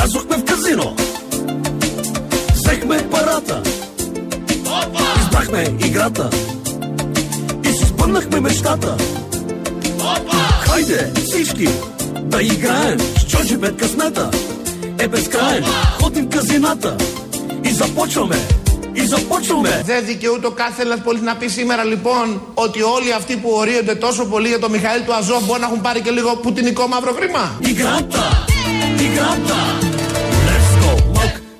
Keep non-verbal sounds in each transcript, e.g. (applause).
Влязохме в казино. Взехме парата. Избрахме играта. И си спънахме мечтата. Хайде всички да играем. С бед късмета е безкраен. Ходим в казината и започваме и започваме. Δεν δικαιούται ο κάθε Έλληνα πολίτη να πει σήμερα λοιπόν ότι όλοι αυτοί που ορίονται τόσο πολύ για τον Μιχαήλ του Αζόφ μπορεί να έχουν πάρει και λίγο πουτινικό μαύρο χρήμα. Η γράτα, η γράτα.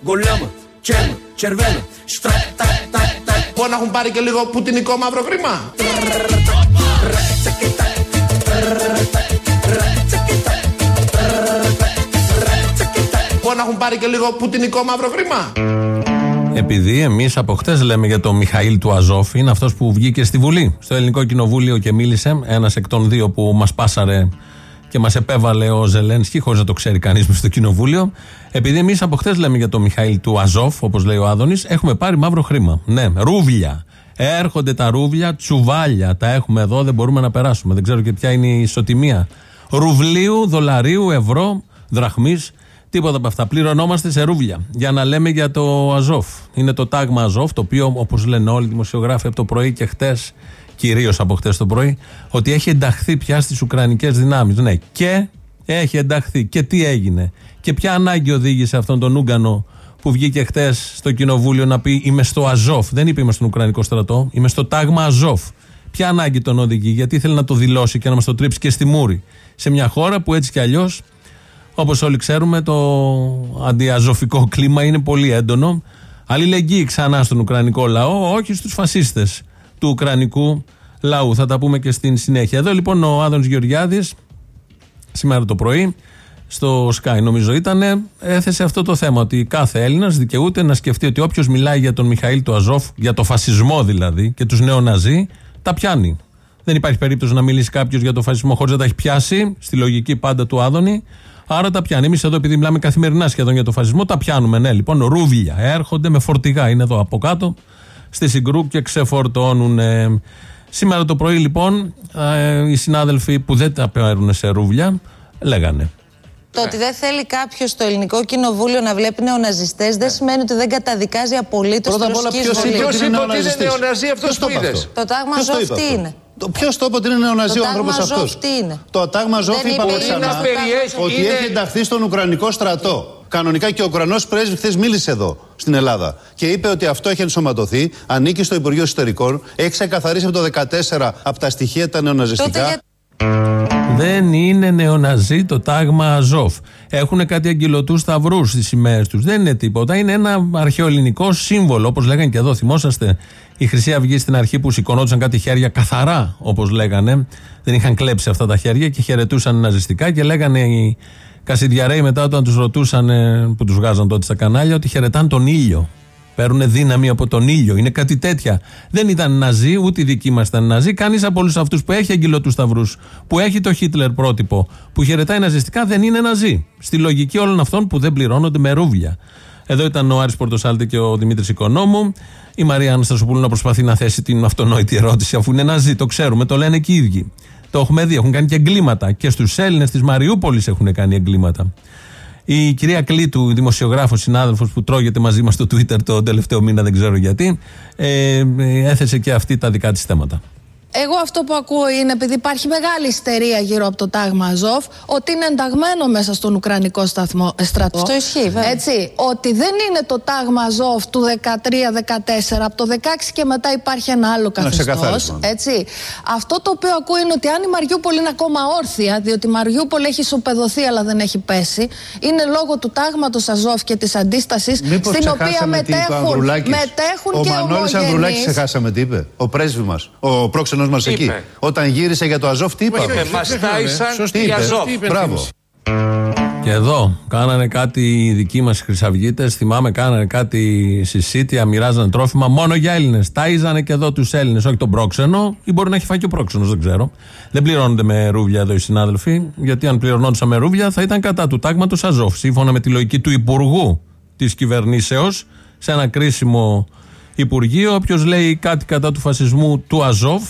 γκολέμα, τσέμα, τσερβέλα, στρακ, τακ, τακ, τακ. Μπορεί να έχουν πάρει και λίγο πουτινικό μαύρο χρήμα. Μπορεί να έχουν πάρει και λίγο πουτινικό μαύρο χρήμα. Επειδή εμείς από χτες λέμε για τον Μιχαήλ του Αζόφ, είναι αυτός που βγήκε στη Βουλή, στο Ελληνικό Κοινοβούλιο και μίλησε, ένας εκ των δύο που μας πάσαρε και μας επέβαλε ο Ζελένσκι, χωρίς να το ξέρει κανείς στο Κοινοβούλιο. Επειδή εμείς από χτε λέμε για τον Μιχαήλ του Αζόφ, όπως λέει ο Άδωνης, έχουμε πάρει μαύρο χρήμα. Ναι, ρούβλια. Έρχονται τα ρούβλια, τσουβάλια. Τα έχουμε εδώ, δεν μπορούμε να περάσουμε. Δεν ξέρω και ποια είναι η ισοτιμία. Ρουβλίου, δολαρίου, ευρώ, δραχμής. Τίποτα από αυτά. Πληρωνόμαστε σε ρούβλια για να λέμε για το Αζόφ. Είναι το τάγμα Αζόφ, το οποίο όπως λένε όλοι οι δημοσιογράφοι από το πρωί και χτες, κυρίως από χτες το πρωί, ότι έχει ενταχθεί πια στις Ουκρανικές δυνάμεις. Ναι, και έχει ενταχθεί. Και τι έγινε; Και ποια ανάγκη οδήγησε αυτόν τον Ούγκανο που βγήκε χτες στο κοινοβούλιο να πει Είμαι στο Αζόφ. Δεν είπε Είμαι στον Ουκρανικό στρατό. Είμαι στο τάγμα Αζόφ. Ποια ανάγκη τον οδηγεί, γιατί ήθελε να το δηλώσει και να μας το τρίψει και στη μούρη. Σε μια χώρα που έτσι κι αλλιώς Όπως όλοι ξέρουμε, το αντιαζωφικό κλίμα είναι πολύ έντονο. Αλληλεγγύη ξανά στον Ουκρανικό λαό, όχι στους φασίστες του Ουκρανικού λαού. Θα τα πούμε και στην συνέχεια. Εδώ λοιπόν ο Άδωνο Γεωργιάδης, σήμερα το πρωί, στο Sky νομίζω ήταν, έθεσε αυτό το θέμα. Ότι κάθε Έλληνας δικαιούται να σκεφτεί ότι όποιος μιλάει για τον Μιχαήλ του Αζόφ, για το φασισμό δηλαδή και τους νεοναζί, τα πιάνει. Δεν υπάρχει περίπτωση να μιλήσει κάποιος για το φασισμό χωρίς να τα έχει πιάσει, στη λογική πάντα του Άδωνη. Άρα τα πιάνει. Εμείς εδώ, επειδή μιλάμε καθημερινά σχεδόν για το φασισμό, τα πιάνουμε. Ναι, λοιπόν, ρούβλια έρχονται με φορτηγά. Είναι εδώ από κάτω στη Συγκρού και ξεφορτώνουν. Σήμερα το πρωί, λοιπόν, ε, οι συνάδελφοι που δεν τα παίρνουν σε ρούβλια λέγανε. Το ότι δεν θέλει κάποιος στο ελληνικό κοινοβούλιο να βλέπει νεοναζιστές δεν σημαίνει ότι δεν καταδικάζει απολύτως την ρωσική εισβολή. Ποιος είπε ότι είναι νεοναζί αυτός που είδες; Το τάγμα Ζώφ τι είναι; Ποιος το είπε ότι είναι νεοναζί ο άνθρωπος αυτός; Το τάγμα Ζώφ είπαμε ξανά ότι έχει ενταχθεί στον Ουκρανικό στρατό. Κανονικά και ο Ουκρανό πρέσβη χθες μίλησε εδώ στην Ελλάδα και είπε ότι αυτό έχει ενσωματωθεί, ανήκει στο Υπουργείο Εσωτερικών, έχει ξεκαθαρίσει από το 2014 από τα στοιχεία τα νεοναζιστικά. Δεν είναι νεοναζί το τάγμα Αζόφ. Έχουν κάτι αγγελωτούς σταυρούς στις σημαίες τους. Δεν είναι τίποτα. Είναι ένα αρχαιοελληνικό σύμβολο. Όπως λέγανε και εδώ, θυμόσαστε η Χρυσή Αυγή στην αρχή που σηκωνόντουσαν κάτι χέρια καθαρά, όπως λέγανε. Δεν είχαν κλέψει αυτά τα χέρια και χαιρετούσαν ναζιστικά και λέγανε οι Κασιδιαρέοι μετά όταν τους ρωτούσαν, που τους βγάζαν τότε στα κανάλια, ότι χαιρετάν τον ήλιο. Παίρνουν δύναμη από τον ήλιο. Είναι κάτι τέτοια. Δεν ήταν Ναζί, ούτε οι δικοί μας ήταν Ναζί. Κανείς από όλους αυτούς που έχει αγγυλωτού σταυρούς, που έχει το Χίτλερ πρότυπο, που χαιρετάει ναζιστικά, δεν είναι Ναζί. Στη λογική όλων αυτών που δεν πληρώνονται με ρούβλια. Εδώ ήταν ο Άρης Πορτοσάλτη και ο Δημήτρης Οικονόμου. Η Μαρία Αναστασοπούλου να προσπαθεί να θέσει την αυτονόητη ερώτηση, αφού είναι Ναζί. Το ξέρουμε, το λένε και οι ίδιοι. Το έχουμε δει, έχουν κάνει και εγκλήματα. Και στους Έλληνες της Μαριούπολης έχουν κάνει εγκλήματα. Η κυρία Κλήτου, δημοσιογράφος, συνάδελφος που τρώγεται μαζί μας στο Twitter το τελευταίο μήνα, δεν ξέρω γιατί, ε, ε έθεσε και αυτή τα δικά της θέματα. Εγώ αυτό που ακούω είναι, επειδή υπάρχει μεγάλη ιστερία γύρω από το τάγμα Αζόφ, ότι είναι ενταγμένο μέσα στον Ουκρανικό σταθμό, ε, στρατό. Αυτό ισχύει, βέβαια. Έτσι, ότι δεν είναι το τάγμα Αζόφ του 13-14, από το 16 και μετά υπάρχει ένα άλλο καθεστώς. Έτσι. Αυτό το οποίο ακούω είναι ότι αν η Μαριούπολη είναι ακόμα όρθια, διότι η Μαριούπολη έχει ισοπεδωθεί αλλά δεν έχει πέσει, είναι λόγω του τάγματος Αζόφ και της αντίστασης στην οποία μετέχουν, μετέχουν ο και Ο Μανώλη Ανδρουλάκης ξεχάσαμε τι είπε; Ο πρέσβη μας. Ο πρόξενο μας εκεί. Όταν γύρισε για το Αζόφ, τι είπαμε. Είπε, μας τάισαν για Αζόφ. Μπράβο. Και εδώ κάνανε κάτι οι δικοί μας Χρυσαυγίτες. Θυμάμαι, κάνανε κάτι συσίτια, μοιράζανε τρόφιμα μόνο για Έλληνες. Τάιζανε και εδώ τους Έλληνες, όχι τον πρόξενο, ή μπορεί να έχει φάει και ο πρόξενος, δεν ξέρω. Δεν πληρώνονται με ρούβλια εδώ οι συνάδελφοι, γιατί αν πληρωνόντουσαν με ρούβλια θα ήταν κατά του τάγματος Αζόφ. Σύμφωνα με τη λογική του Υπουργού της κυβερνήσεως, σε ένα κρίσιμο Υπουργείο, όποιος λέει κάτι κατά του φασισμού του Αζόφ,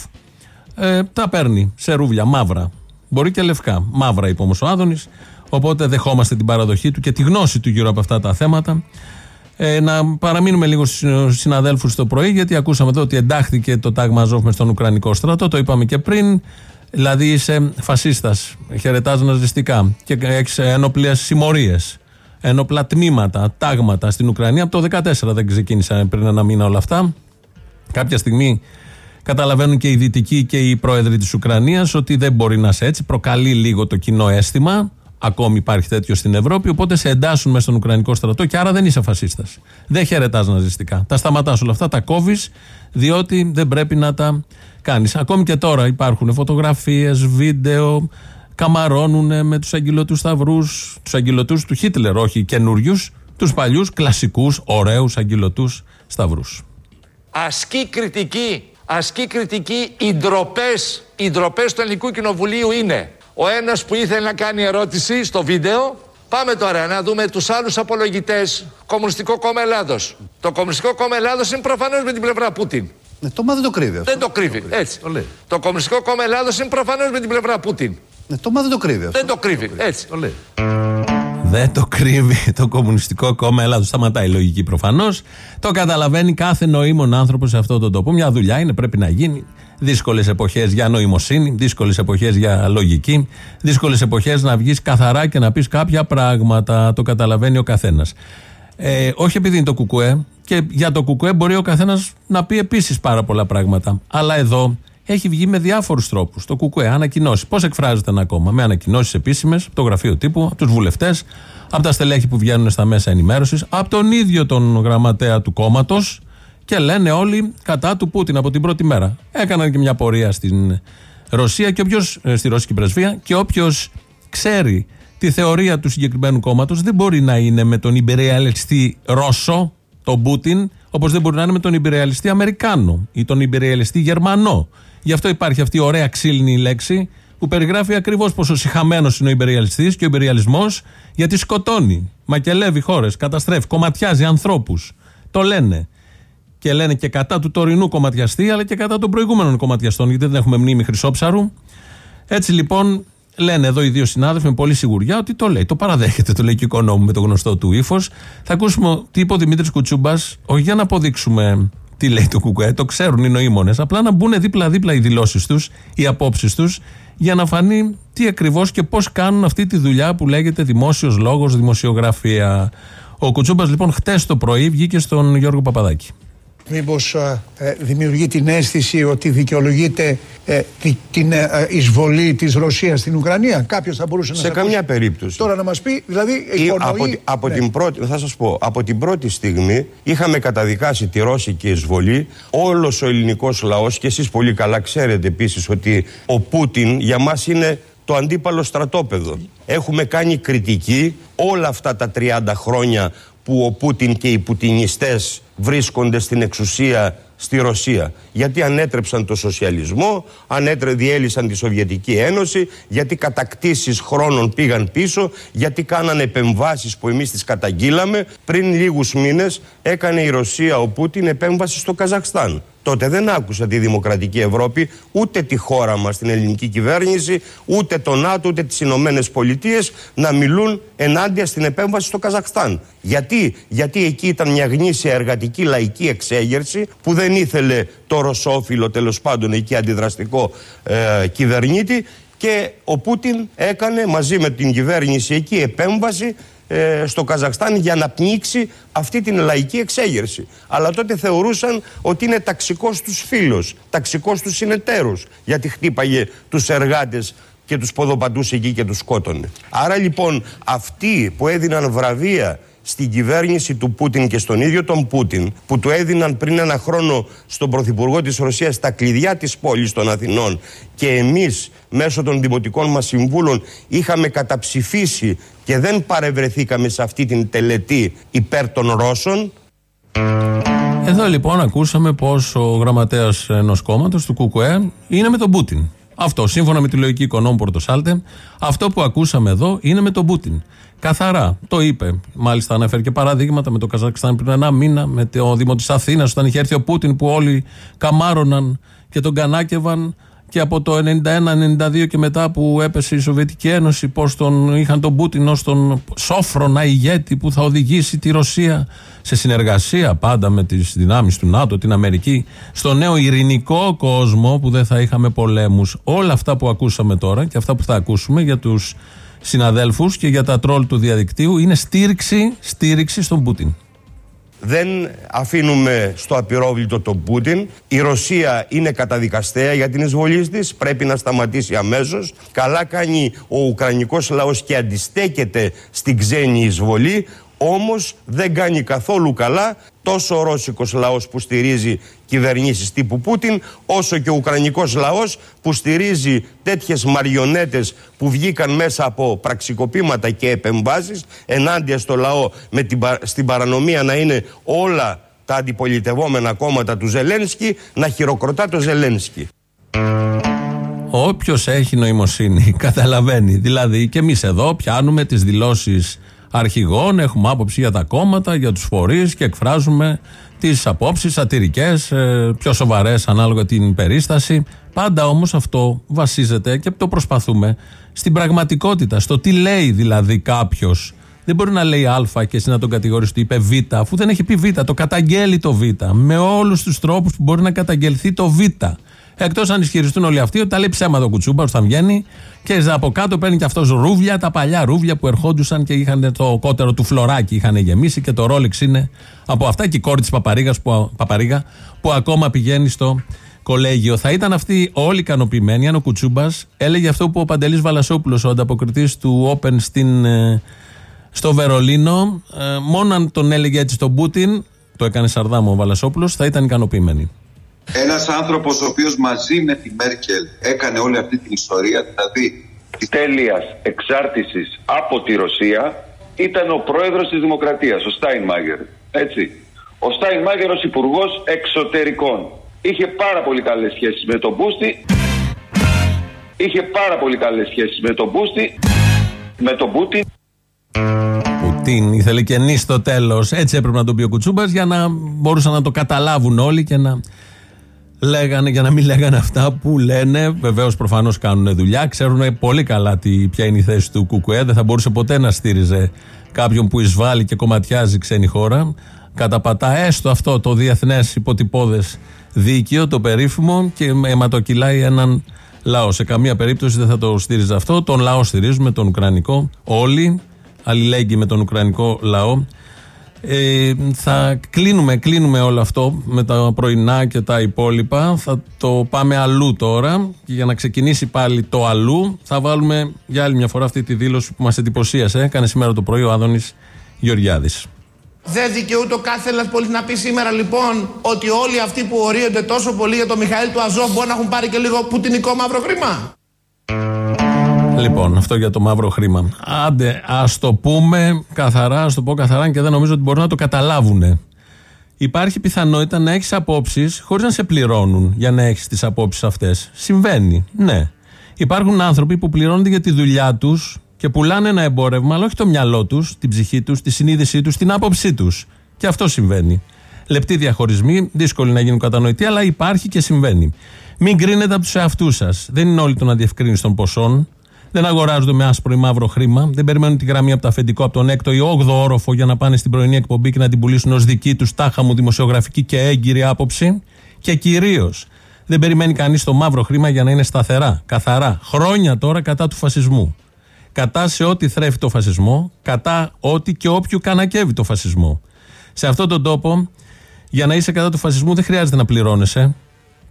ε, τα παίρνει σε ρούβλια, μαύρα. Μπορεί και λευκά. Μαύρα, είπε όμω ο Άδωνη. Οπότε δεχόμαστε την παραδοχή του και τη γνώση του γύρω από αυτά τα θέματα. Ε, να παραμείνουμε λίγο στους συναδέλφους το πρωί, γιατί ακούσαμε εδώ ότι εντάχθηκε το τάγμα Αζόφ με στον Ουκρανικό στρατό. Το είπαμε και πριν. Δηλαδή είσαι φασίστας, χαιρετάς ναζιστικά και έχεις ένοπλες συμμορίες, ένοπλα τμήματα, τάγματα στην Ουκρανία. Από το 2014 δεν ξεκίνησαν πριν ένα μήνα όλα αυτά. Κάποια στιγμή καταλαβαίνουν και οι δυτικοί και οι πρόεδροι της Ουκρανίας ότι δεν μπορεί να είσαι έτσι. Προκαλεί λίγο το κοινό αίσθημα. Ακόμη υπάρχει τέτοιο στην Ευρώπη. Οπότε σε εντάσσουν μέσα στον Ουκρανικό στρατό και άρα δεν είσαι φασίστας. Δεν χαιρετάς ναζιστικά. Τα σταματάς όλα αυτά, τα κόβεις, διότι δεν πρέπει να τα κάνεις. Ακόμη και τώρα υπάρχουν φωτογραφίες, βίντεο, καμαρώνουν με τους αγγελωτούς σταυρούς, τους αγγελωτούς του Χίτλερ, όχι καινούριους, τους παλιούς, κλασικούς, ωραίους αγγελωτούς σταυρούς. Ασκή κριτική, ασκή κριτική, οι ντροπές οι ντροπές του Ελληνικού Κοινοβουλίου είναι ο ένας που ήθελε να κάνει ερώτηση στο βίντεο. Πάμε τώρα να δούμε τους άλλους απολογητές. Κομμουνιστικό κόμμα Ελλάδος. Το Κομμουνιστικό κόμμα Ελλάδος είναι προφανώς με την πλευρά Πούτιν. Ναι, το μα δεν το κρύβει αυτό. Δεν το κρύβει. Έτσι. Το, το Κομμουνιστικό κόμμα Ελλάδος είναι προφανώς με την πλευρά Πούτιν. Ναι, το μα δεν το κρύβει αυτό. Δεν το κρύβει. Έτσι. Το λέει. Δεν το κρύβει το Κομμουνιστικό Κόμμα Ελλάδο. Σταματάει η λογική προφανώς. Το καταλαβαίνει κάθε νοήμων άνθρωπο σε αυτόν τον τόπο. Μια δουλειά είναι, πρέπει να γίνει. Δύσκολες εποχές για νοημοσύνη, δύσκολες εποχές για λογική, δύσκολες εποχές να βγεις καθαρά και να πεις κάποια πράγματα. Το καταλαβαίνει ο καθένας. Ε, όχι επειδή είναι το κουκουέ, και για το κουκουέ μπορεί ο καθένας να πει επίσης πάρα πολλά πράγματα. Αλλά εδώ έχει βγει με διάφορους τρόπους. Το κουκουέ, ανακοινώσεις. Πώς εκφράζεται ένα κόμμα, με ανακοινώσεις επίσημες, από το γραφείο τύπου, από τους βουλευτές, από τα στελέχη που βγαίνουν στα μέσα ενημέρωσης, από τον ίδιο τον γραμματέα του κόμματος, και λένε όλοι κατά του Πούτιν από την πρώτη μέρα. Έκαναν και μια πορεία στην Ρωσία και όποιος, ε, στη Ρωσική πρεσβεία και όποιος ξέρει τη θεωρία του συγκεκριμένου κόμματος δεν μπορεί να είναι με τον υπεριαλιστή Ρώσο, τον Πούτιν, όπως δεν μπορεί να είναι με τον υπεριαλιστή Αμερικάνο ή τον υπεριαλιστή Γερμανό. Γι' αυτό υπάρχει αυτή η ωραία ξύλινη λέξη που περιγράφει ακριβώς πόσο συχαμένος είναι ο υπεριαλιστής και ο υπεριαλισμός γιατί σκοτώνει, μακελεύει χώρες, καταστρέφει, κομματιάζει ανθρώπους. Το λένε και λένε και κατά του τωρινού κομματιαστή, αλλά και κατά των προηγούμενων κομματιαστών, γιατί δεν έχουμε μνήμη Χρυσόψαρου. Έτσι λοιπόν λένε εδώ οι δύο συνάδελφοι με πολύ σιγουριά ότι το λέει, το παραδέχεται, το λέει και ο με το γνωστό του ύφος. Θα ακούσουμε τι είπε ο Δημήτρης Κουτσούμπας, όχι για να αποδείξουμε τι λέει το Κουκουέ, το ξέρουν οι νοήμονε, απλά να μπουν δίπλα-δίπλα οι δηλώσεις τους, οι απόψεις τους, για να φανεί τι ακριβώς και πώς κάνουν αυτή τη δουλειά που λέγεται δημόσιος λόγος, δημοσιογραφία. Ο Κουτσούμπας λοιπόν χτες το πρωί βγήκε στον Γιώργο Παπαδάκη μήπως ε, ε, δημιουργεί την αίσθηση ότι δικαιολογείται ε, την ε, εισβολή της Ρωσίας στην Ουκρανία; Κάποιος θα μπορούσε να Σε καμιά περίπτωση. Τώρα να μας πει, δηλαδή υπονοεί... Από, από ναι. την πρώτη, θα σας πω, από την πρώτη στιγμή είχαμε καταδικάσει τη Ρώσικη εισβολή. Όλος ο ελληνικός λαός και εσείς πολύ καλά ξέρετε επίσης ότι ο Πούτιν για μας είναι το αντίπαλο στρατόπεδο. Έχουμε κάνει κριτική όλα αυτά τα 30 χρόνια που ο Πούτιν και οι πουτινιστές βρίσκονται στην εξουσία στη Ρωσία. Γιατί ανέτρεψαν το σοσιαλισμό, ανέτρε, διέλυσαν τη Σοβιετική Ένωση, γιατί κατακτήσεις χρόνων πήγαν πίσω, γιατί κάνανε επεμβάσεις που εμείς τις καταγγείλαμε. Πριν λίγους μήνες έκανε η Ρωσία ο Πούτιν επέμβαση στο Καζακστάν. Τότε δεν άκουσα τη Δημοκρατική Ευρώπη, ούτε τη χώρα μας, την ελληνική κυβέρνηση, ούτε το ΝΑΤΟ, ούτε τις Ηνωμένες Πολιτείες να μιλούν ενάντια στην επέμβαση στο Καζακστάν. Γιατί, Γιατί εκεί ήταν μια γνήσια εργατική λαϊκή εξέγερση που δεν ήθελε το ρωσόφιλο τέλος πάντων εκεί αντιδραστικό ε, κυβερνήτη και ο Πούτιν έκανε μαζί με την κυβέρνηση εκεί επέμβαση ε, στο Καζακστάν για να πνίξει αυτή την λαϊκή εξέγερση. Αλλά τότε θεωρούσαν ότι είναι ταξικός στους φίλους, ταξικός στους συνεταίρους, γιατί χτύπαγε τους εργάτες και τους ποδοπατούς εκεί και τους σκότωνε. Άρα λοιπόν αυτοί που έδιναν βραβεία στην κυβέρνηση του Πούτιν και στον ίδιο τον Πούτιν που του έδιναν πριν ένα χρόνο στον Πρωθυπουργό της Ρωσίας τα κλειδιά της πόλης των Αθηνών. Και εμείς μέσω των δημοτικών μας συμβούλων είχαμε καταψηφίσει και δεν παρευρεθήκαμε σε αυτή την τελετή υπέρ των Ρώσων. Εδώ λοιπόν ακούσαμε πως ο γραμματέας ενός κόμματος του ΚΚΕ είναι με τον Πούτιν αυτό, σύμφωνα με τη λογική οικονόμου Πορτοσάλτε, αυτό που ακούσαμε εδώ είναι με τον Πούτιν. Καθαρά. Το είπε. Μάλιστα αναφέρει και παραδείγματα με το Καζακστάν πριν ένα μήνα, με το Δήμο της Αθήνας, όταν είχε έρθει ο Πούτιν που όλοι καμάρωναν και τον κανάκευαν και από το 91-92 και μετά που έπεσε η Σοβιετική Ένωση, πώς τον είχαν τον Πούτιν ως τον σόφρονα ηγέτη που θα οδηγήσει τη Ρωσία σε συνεργασία πάντα με τις δυνάμεις του ΝΑΤΟ, την Αμερική, στο νέο ειρηνικό κόσμο που δεν θα είχαμε πολέμους. Όλα αυτά που ακούσαμε τώρα και αυτά που θα ακούσουμε για τους συναδέλφους και για τα τρόλ του διαδικτύου είναι στήριξη, στήριξη στον Πούτιν. Δεν αφήνουμε στο απειρόβλητο τον Πούτιν. Η Ρωσία είναι καταδικαστέα για την εισβολή της. Πρέπει να σταματήσει αμέσως. Καλά κάνει ο Ουκρανικός λαός και αντιστέκεται στην ξένη εισβολή. Όμως δεν κάνει καθόλου καλά τόσο ο ρώσικος λαός που στηρίζει κυβερνήσεις τύπου Πούτιν όσο και ο ουκρανικός λαός που στηρίζει τέτοιες μαριονέτες που βγήκαν μέσα από πραξικοπήματα και επεμβάσεις ενάντια στο λαό με την, στην παρανομία να είναι όλα τα αντιπολιτευόμενα κόμματα του Ζελένσκι να χειροκροτά το Ζελένσκι. Όποιος έχει νοημοσύνη (laughs) καταλαβαίνει. Δηλαδή και εμείς εδώ πιάνουμε τις δηλώσεις αρχηγών, έχουμε άποψη για τα κόμματα, για τους φορείς και εκφράζουμε τις απόψεις σατυρικές, ε, πιο σοβαρές ανάλογα την περίσταση. Πάντα όμως αυτό βασίζεται και το προσπαθούμε στην πραγματικότητα, στο τι λέει δηλαδή κάποιος. Δεν μπορεί να λέει Α και εσύ να τον κατηγορήσει ότι είπε Β, αφού δεν έχει πει Β. Το καταγγέλει το Β. Με όλους τους τρόπους που μπορεί να καταγγελθεί το Β. Εκτός αν ισχυριστούν όλοι αυτοί ότι τα λέει ψέματα ο Κουτσούμπα όταν βγαίνει και από κάτω παίρνει και αυτός ρούβλια, τα παλιά ρούβλια που ερχόντουσαν και είχαν το κότερο του φλωράκι, είχαν γεμίσει και το ρόλεξ είναι από αυτά και η κόρη της που, Παπαρίγα που ακόμα πηγαίνει στο κολέγιο. Θα ήταν αυτοί όλοι ικανοποιημένοι αν ο Κουτσούμπας έλεγε αυτό που ο Παντελής Βαλασόπουλος, ο ανταποκριτής του Open στην, ε, στο Βερολίνο, ε, μόνο αν τον έλεγε έτσι στον Πούτιν, το έκανε Σαρδάμο ο Βαλασόπουλος, θα ήταν ικανοποιημένοι. Ένας άνθρωπος ο οποίος μαζί με τη Μέρκελ έκανε όλη αυτή την ιστορία, δηλαδή της τέλειας εξάρτησης από τη Ρωσία, ήταν ο πρόεδρος της Δημοκρατίας, ο Στάινμάγερ. Έτσι. Ο Στάινμάγερ ως υπουργός εξωτερικών. Είχε πάρα πολύ καλές σχέσεις με τον Μπούστη. Είχε πάρα πολύ καλές σχέσεις με τον Μπούστη. Με τον Πούτιν. Πουτίν, ήθελε και νης στο τέλος. Έτσι έπρεπε να το πει ο Κουτσούμπας για να μπορούσαν να το καταλάβουν όλοι και να λέγανε για να μην λέγανε αυτά που λένε. Βεβαίως προφανώς κάνουν δουλειά. Ξέρουν πολύ καλά τι, ποια είναι η θέση του Κουκουέ. Δεν θα μπορούσε ποτέ να στήριζε κάποιον που εισβάλλει και κομματιάζει ξένη χώρα. Καταπατά έστω αυτό το διεθνές υποτυπώδες δίκαιο, το περίφημο και αιματοκυλάει έναν λαό. Σε καμία περίπτωση δεν θα το στήριζε αυτό. Τον λαό στηρίζουμε, τον Ουκρανικό. Όλοι αλληλέγγυοι με τον Ουκρανικό λαό. Ε, θα κλείνουμε, κλείνουμε όλο αυτό με τα πρωινά και τα υπόλοιπα. Θα το πάμε αλλού τώρα. Και για να ξεκινήσει πάλι το αλλού, θα βάλουμε για άλλη μια φορά αυτή τη δήλωση που μας εντυπωσίασε. Έκανε σήμερα το πρωί ο Άδωνης Γεωργιάδης. Δεν δικαιούται ο κάθε Έλληνας πολίτης να πει σήμερα λοιπόν ότι όλοι αυτοί που ορίονται τόσο πολύ για τον Μιχαήλ του Αζόφ μπορεί να έχουν πάρει και λίγο πουτινικό μαύρο χρήμα; Λοιπόν, αυτό για το μαύρο χρήμα. Άντε, ας το πούμε καθαρά, ας το πω καθαρά και δεν νομίζω ότι μπορούν να το καταλάβουν. Υπάρχει πιθανότητα να έχεις απόψεις χωρίς να σε πληρώνουν για να έχεις τις απόψεις αυτές. Συμβαίνει, ναι. Υπάρχουν άνθρωποι που πληρώνονται για τη δουλειά τους και πουλάνε ένα εμπόρευμα, αλλά όχι το μυαλό τους, την ψυχή τους, τη συνείδησή τους, την άποψή τους. Και αυτό συμβαίνει. Λεπτοί διαχωρισμοί, δύσκολοι να γίνουν κατανοητοί, αλλά υπάρχει και συμβαίνει. Μην κρίνετε από τους εαυτούς σας. Δεν είναι όλοι των αντιευκρίνηση των ποσών. Δεν αγοράζονται με άσπρο ή μαύρο χρήμα. Δεν περιμένουν τη γραμμή από το αφεντικό από τον 6ο ή 8ο όροφο για να πάνε στην πρωινή εκπομπή και να την πουλήσουν ως δική τους τάχα μου δημοσιογραφική και έγκυρη άποψη. Και κυρίως δεν περιμένει κανείς το μαύρο χρήμα για να είναι σταθερά, καθαρά. Χρόνια τώρα κατά του φασισμού. Κατά σε ό,τι θρέφει το φασισμό, κατά ό,τι και όποιου κανακεύει το φασισμό. Σε αυτόν τον τόπο, για να είσαι κατά του φασισμού δεν χρειάζεται να πληρώνεσαι.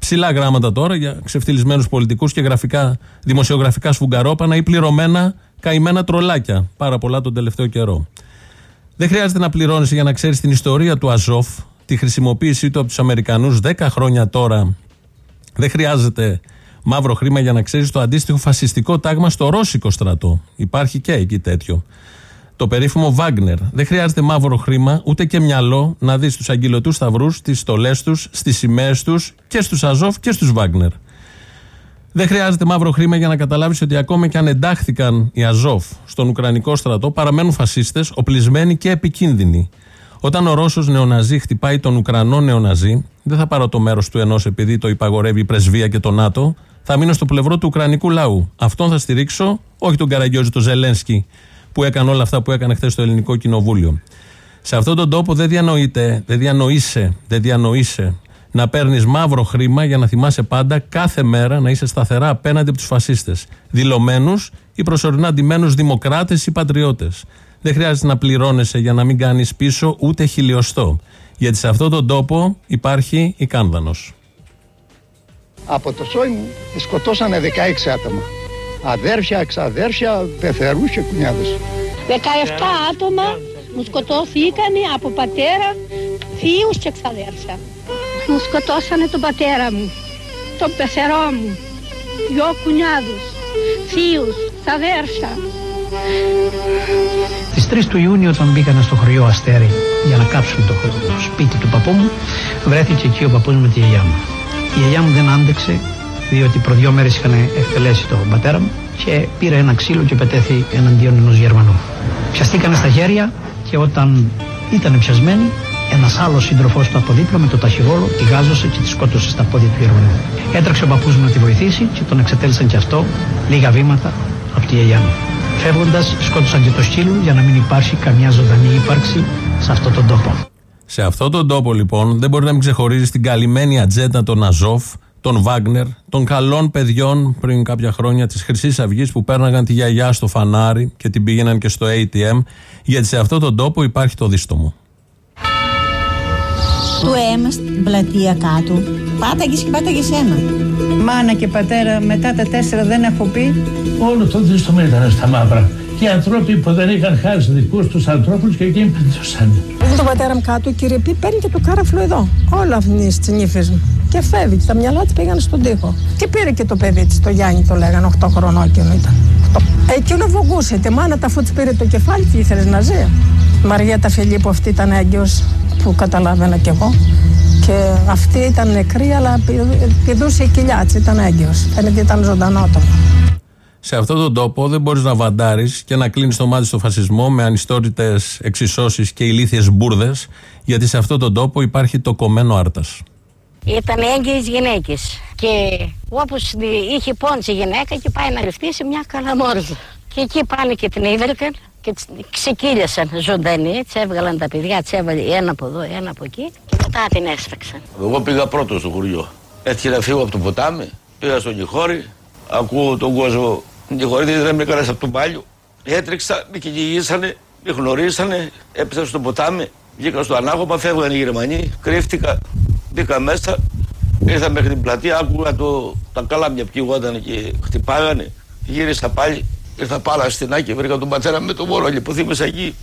Ψηλά γράμματα τώρα για ξεφτυλισμένους πολιτικούς και γραφικά, δημοσιογραφικά σφουγγαρόπανα ή πληρωμένα καημένα τρολάκια. Πάρα πολλά τον τελευταίο καιρό. Δεν χρειάζεται να πληρώνει για να ξέρεις την ιστορία του Αζόφ, τη χρησιμοποίησή του από τους Αμερικανούς 10 χρόνια τώρα. Δεν χρειάζεται μαύρο χρήμα για να ξέρεις το αντίστοιχο φασιστικό τάγμα στο Ρώσικο στρατό. Υπάρχει και εκεί τέτοιο το περίφημο Βάγνερ. Δεν χρειάζεται μαύρο χρήμα, ούτε και μυαλό να δεις τους αγγελωτούς σταυρούς, τις στολές τους, στι σημαίες τους και στους Αζόφ και στους Βάγνερ. Δεν χρειάζεται μαύρο χρήμα για να καταλάβεις ότι ακόμα και αν εντάχθηκαν οι Αζόφ στον Ουκρανικό στρατό, παραμένουν φασίστες, οπλισμένοι και επικίνδυνοι. Όταν ο Ρώσος νεοναζί χτυπάει τον Ουκρανό νεοναζί, δεν θα πάρω το μέρος του ενός επειδή το υπαγορεύει η πρεσβεία και το ΝΑΤΟ. Θα μείνω στο πλευρό του Ουκρανικού λαού. Αυτόν θα στηρίξω, όχι τον Καραγκιόζη, τον Ζελένσκι, που έκανε όλα αυτά που έκανε χθες στο Ελληνικό Κοινοβούλιο. Σε αυτόν τον τόπο δεν διανοείται, δεν διανοείσαι, δεν διανοείσαι να παίρνεις μαύρο χρήμα για να θυμάσαι πάντα κάθε μέρα να είσαι σταθερά απέναντι από τους φασίστες. Δηλωμένους ή προσωρινά ντυμένους δημοκράτες ή πατριώτες. Δεν χρειάζεται να πληρώνεσαι για να μην κάνεις πίσω ούτε χιλιοστό. Γιατί σε αυτόν τον τόπο υπάρχει η κάνδανος. Από το σόι μου σκοτώσανε 16 άτομα. Αδέρφια, εξαδέρφια, πεθερού και κουνιάδε. 17 άτομα μου σκοτώθηκαν από πατέρα, φίλους και εξαδέρφια. Μου σκοτώσανε τον πατέρα μου, τον πεθερό μου, δυο κουνιάδους, φίλους, ξαδέρφια. Τις 3 του Ιούνιου όταν μπήκαν στο χωριό Αστέρι για να κάψουν το σπίτι του παππού μου, βρέθηκε εκεί ο παππούς με τη γιαγιά μου. Η γιαγιά μου δεν άντεξε διότι προ δύο μέρες είχαν εκτελέσει τον πατέρα μου και πήρε ένα ξύλο και πετέθη εναντίον ενός Γερμανού. Πιαστήκανε στα χέρια και όταν ήταν πιασμένοι ένας άλλος σύντροφός του από δίπλα με το ταχυγόλο τη γάζωσε και τη σκότωσε στα πόδια του Γερμανού. Έτρεξε ο παππούς μου να τη βοηθήσει και τον εξετέλισαν κι αυτό λίγα βήματα από τη γιαγιά μου. Φεύγοντας, σκότωσαν και το σκύλο για να μην υπάρχει καμιά ζωντανή ύπαρξη σε αυτόν τον τόπο. Σε αυτόν τον τόπο λοιπόν δεν μπορεί να μην ξεχωρίζει την καλυμμένη ατζέντα των Αζόφ, των Βάγνερ, των καλών παιδιών πριν κάποια χρόνια της Χρυσής Αυγής που πέρναγαν τη γιαγιά στο φανάρι και την πήγαιναν και στο ATM, γιατί σε αυτόν τον τόπο υπάρχει το δίστομο. Του αίμα στην πλατεία κάτω. Πάταγε και πάταγε αίμα. Μάνα και πατέρα μετά τα τέσσερα δεν έχω πει. Όλο το δίστομο ήταν στα μαύρα. Και οι άνθρωποι που δεν είχαν χάσει δικούς τους ανθρώπους και εκείνοι πεντούσαν. Είδε τον πατέρα μου κάτω, κύριε Πι, παίρνει και το κάραφλο εδώ. Όλα αυτή τι νύφε μου. Και φεύγει. Τα μυαλά της πήγαν στον τοίχο. Και πήρε και το παιδί της, το Γιάννη το λέγανε, 8 χρονών εκείνο ήταν. Εκείνο βογούσε. Τη μάνα τα αφού της πήρε το κεφάλι και ήθελες να ζει. Μαριέτα Φιλίππου αυτή ήταν έγκυος που καταλάβαινα κι εγώ. Και αυτή ήταν νεκρή, αλλά πηδούσε η κοιλιά της, ήταν έγκυος. Φαίνεται ήταν ζωντανότατο. Σε αυτόν τον τόπο δεν μπορείς να βαντάρεις και να κλείνεις το μάτι στο φασισμό με ανιστόρητε εξισώσεις και ηλίθιες μπουρδες, γιατί σε αυτόν τον τόπο υπάρχει το κομμένο άρτας. Ήταν έγκυες γυναίκες. Και όπως είχε πόντσι η γυναίκα και πάει να ρυφτήσει μια καλαμόρζα. Και εκεί πάνε και την είδρυκαν και ξεκύλιασαν ζωντανή, τι έβγαλαν τα παιδιά, τι έβαλε ένα από εδώ, ένα από εκεί και μετά την έσφαξαν. Εγώ πήγα πρώτο στο χωριό. Έτυχε να φύγω από το ποτάμι, πήγα στο Νιχώρι, ακούω τον κόσμο. Νιχώρι δεν με έκανε από τον πάλιο. Έτρεξα, με κυνηγήσανε, με γνωρίσανε, έπεσα στο ποτάμι, βγήκα στο ανάγωμα, φεύγαν οι Γερμανοί, κρύφτηκα, μπήκα μέσα, ήρθα μέχρι την πλατεία, άκουγα το, τα καλάμια πιγόταν και χτυπάγανε, γύρισα πάλι, Ήρθα πάρα στην Άκη, βρήκα τον πατέρα με τον μωρό, λιποθύμησα εκεί.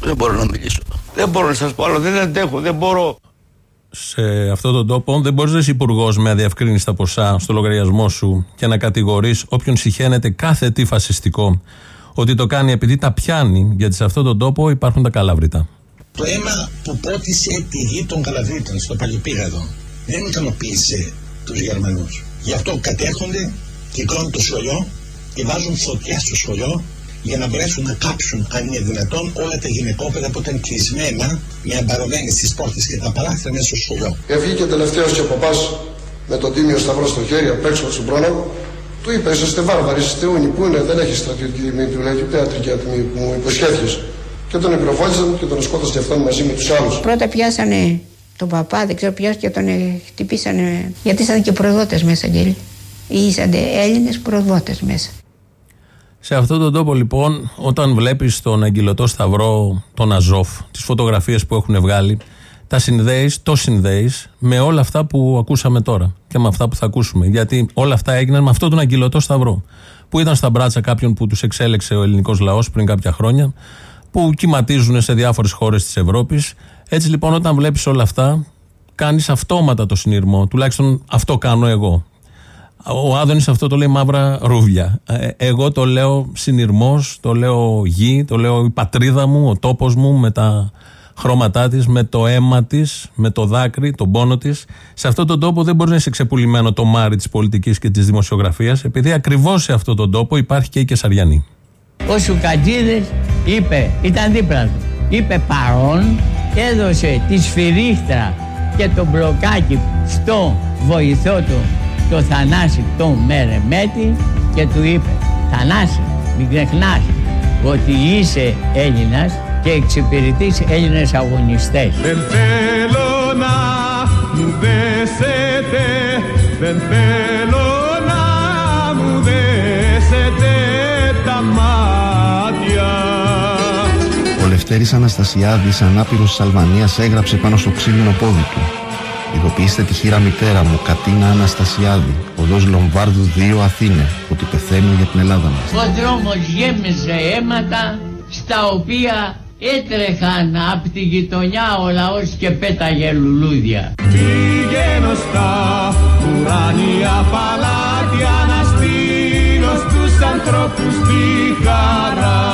Δεν μπορώ να μιλήσω. Δεν μπορώ να σας πω άλλο, δεν αντέχω, δεν μπορώ. Σε αυτόν τον τόπο δεν μπορείς να είσαι υπουργός με αδιαυκρίνηστα ποσά στο λογαριασμό σου και να κατηγορείς όποιον συχαίνεται κάθε τι φασιστικό ότι το κάνει επειδή τα πιάνει, γιατί σε αυτόν τον τόπο υπάρχουν τα καλαβριτά. Το αίμα που πότισε τη γη των καλαβρίτων στο Παλιπίγαδο δεν ικανοποίησε τους Γερμανούς. Γι' αυτό κατέχονται κυκλώνουν το σχολείο και βάζουν φωτιά στο σχολείο για να μπορέσουν να κάψουν, αν είναι δυνατόν, όλα τα γυναικόπαιδα που ήταν κλεισμένα για να παροβαίνει στις πόρτες και τα παράθυρα μέσα στο σχολείο. Βγήκε τελευταίος και ο παπάς με τον τίμιο σταυρό στο χέρι απ' έξω στον πρόλογο. Του είπε: Είσαστε βάρβαροι, είστε ούνοι, πού είναι, δεν έχει στρατιωτική τιμή, του λέει, ούτε ιατρική τιμή που μου υποσχέθηκες. Και τον εκροφώνησαν και τον σκότωσαν και αυτόν μαζί με τους άλλους. Πρώτα πιάσανε τον παπά, δεν ξέρω ποιο και τον χτυπήσανε. Γιατί ήταν και προδότες μέσα, Αγγέλη. Είσανται Έλληνες προδότες μέσα. Σε αυτόν τον τόπο λοιπόν όταν βλέπεις τον αγγυλωτό σταυρό τον Αζόφ τις φωτογραφίες που έχουν βγάλει τα συνδέεις, το συνδέεις με όλα αυτά που ακούσαμε τώρα και με αυτά που θα ακούσουμε γιατί όλα αυτά έγιναν με αυτόν τον αγγυλωτό σταυρό που ήταν στα μπράτσα κάποιον που τους εξέλεξε ο ελληνικός λαός πριν κάποια χρόνια που κυματίζουν σε διάφορες χώρες της Ευρώπης έτσι λοιπόν όταν βλέπεις όλα αυτά κάνεις αυτόματα το συνειρμό τουλάχιστον αυτό κάνω εγώ ο Άδωνης αυτό το λέει μαύρα ρούβια. Ε, εγώ το λέω συνειρμός, το λέω γη, το λέω η πατρίδα μου, ο τόπος μου με τα χρώματά της, με το αίμα της, με το δάκρυ, τον πόνο της. Σε αυτόν τον τόπο δεν μπορείς να είσαι ξεπουλημένο το μάρι της πολιτικής και της δημοσιογραφίας, επειδή ακριβώς σε αυτόν τον τόπο υπάρχει και η Κεσαριανή. Ο Σουκατζίδης είπε, ήταν δίπλα του. είπε παρόν, έδωσε τη σφυρίχτρα και το μπλοκάκι στο βοηθό του, το Θανάση το Μερεμέτη και του είπε «Θανάση, μην ξεχνάς ότι είσαι Έλληνας και εξυπηρετείς Έλληνες αγωνιστές». Δεν θέλω να μου δέσετε, δεν θέλω Λευτέρης Αναστασιάδης, ανάπηρος της Αλβανίας, έγραψε πάνω στο ξύλινο πόδι του. Ειδοποιήστε τη χείρα μητέρα μου, Κατίνα Αναστασιάδη, οδός Λομβάρδου 2 Αθήνε, ότι πεθαίνω για την Ελλάδα μας. Ο δρόμος γέμιζε αίματα, στα οποία έτρεχαν από τη γειτονιά ο λαός και πέταγε λουλούδια. Πηγαίνω στα ουράνια παλάτια να στείλω στους ανθρώπους τη χαρά.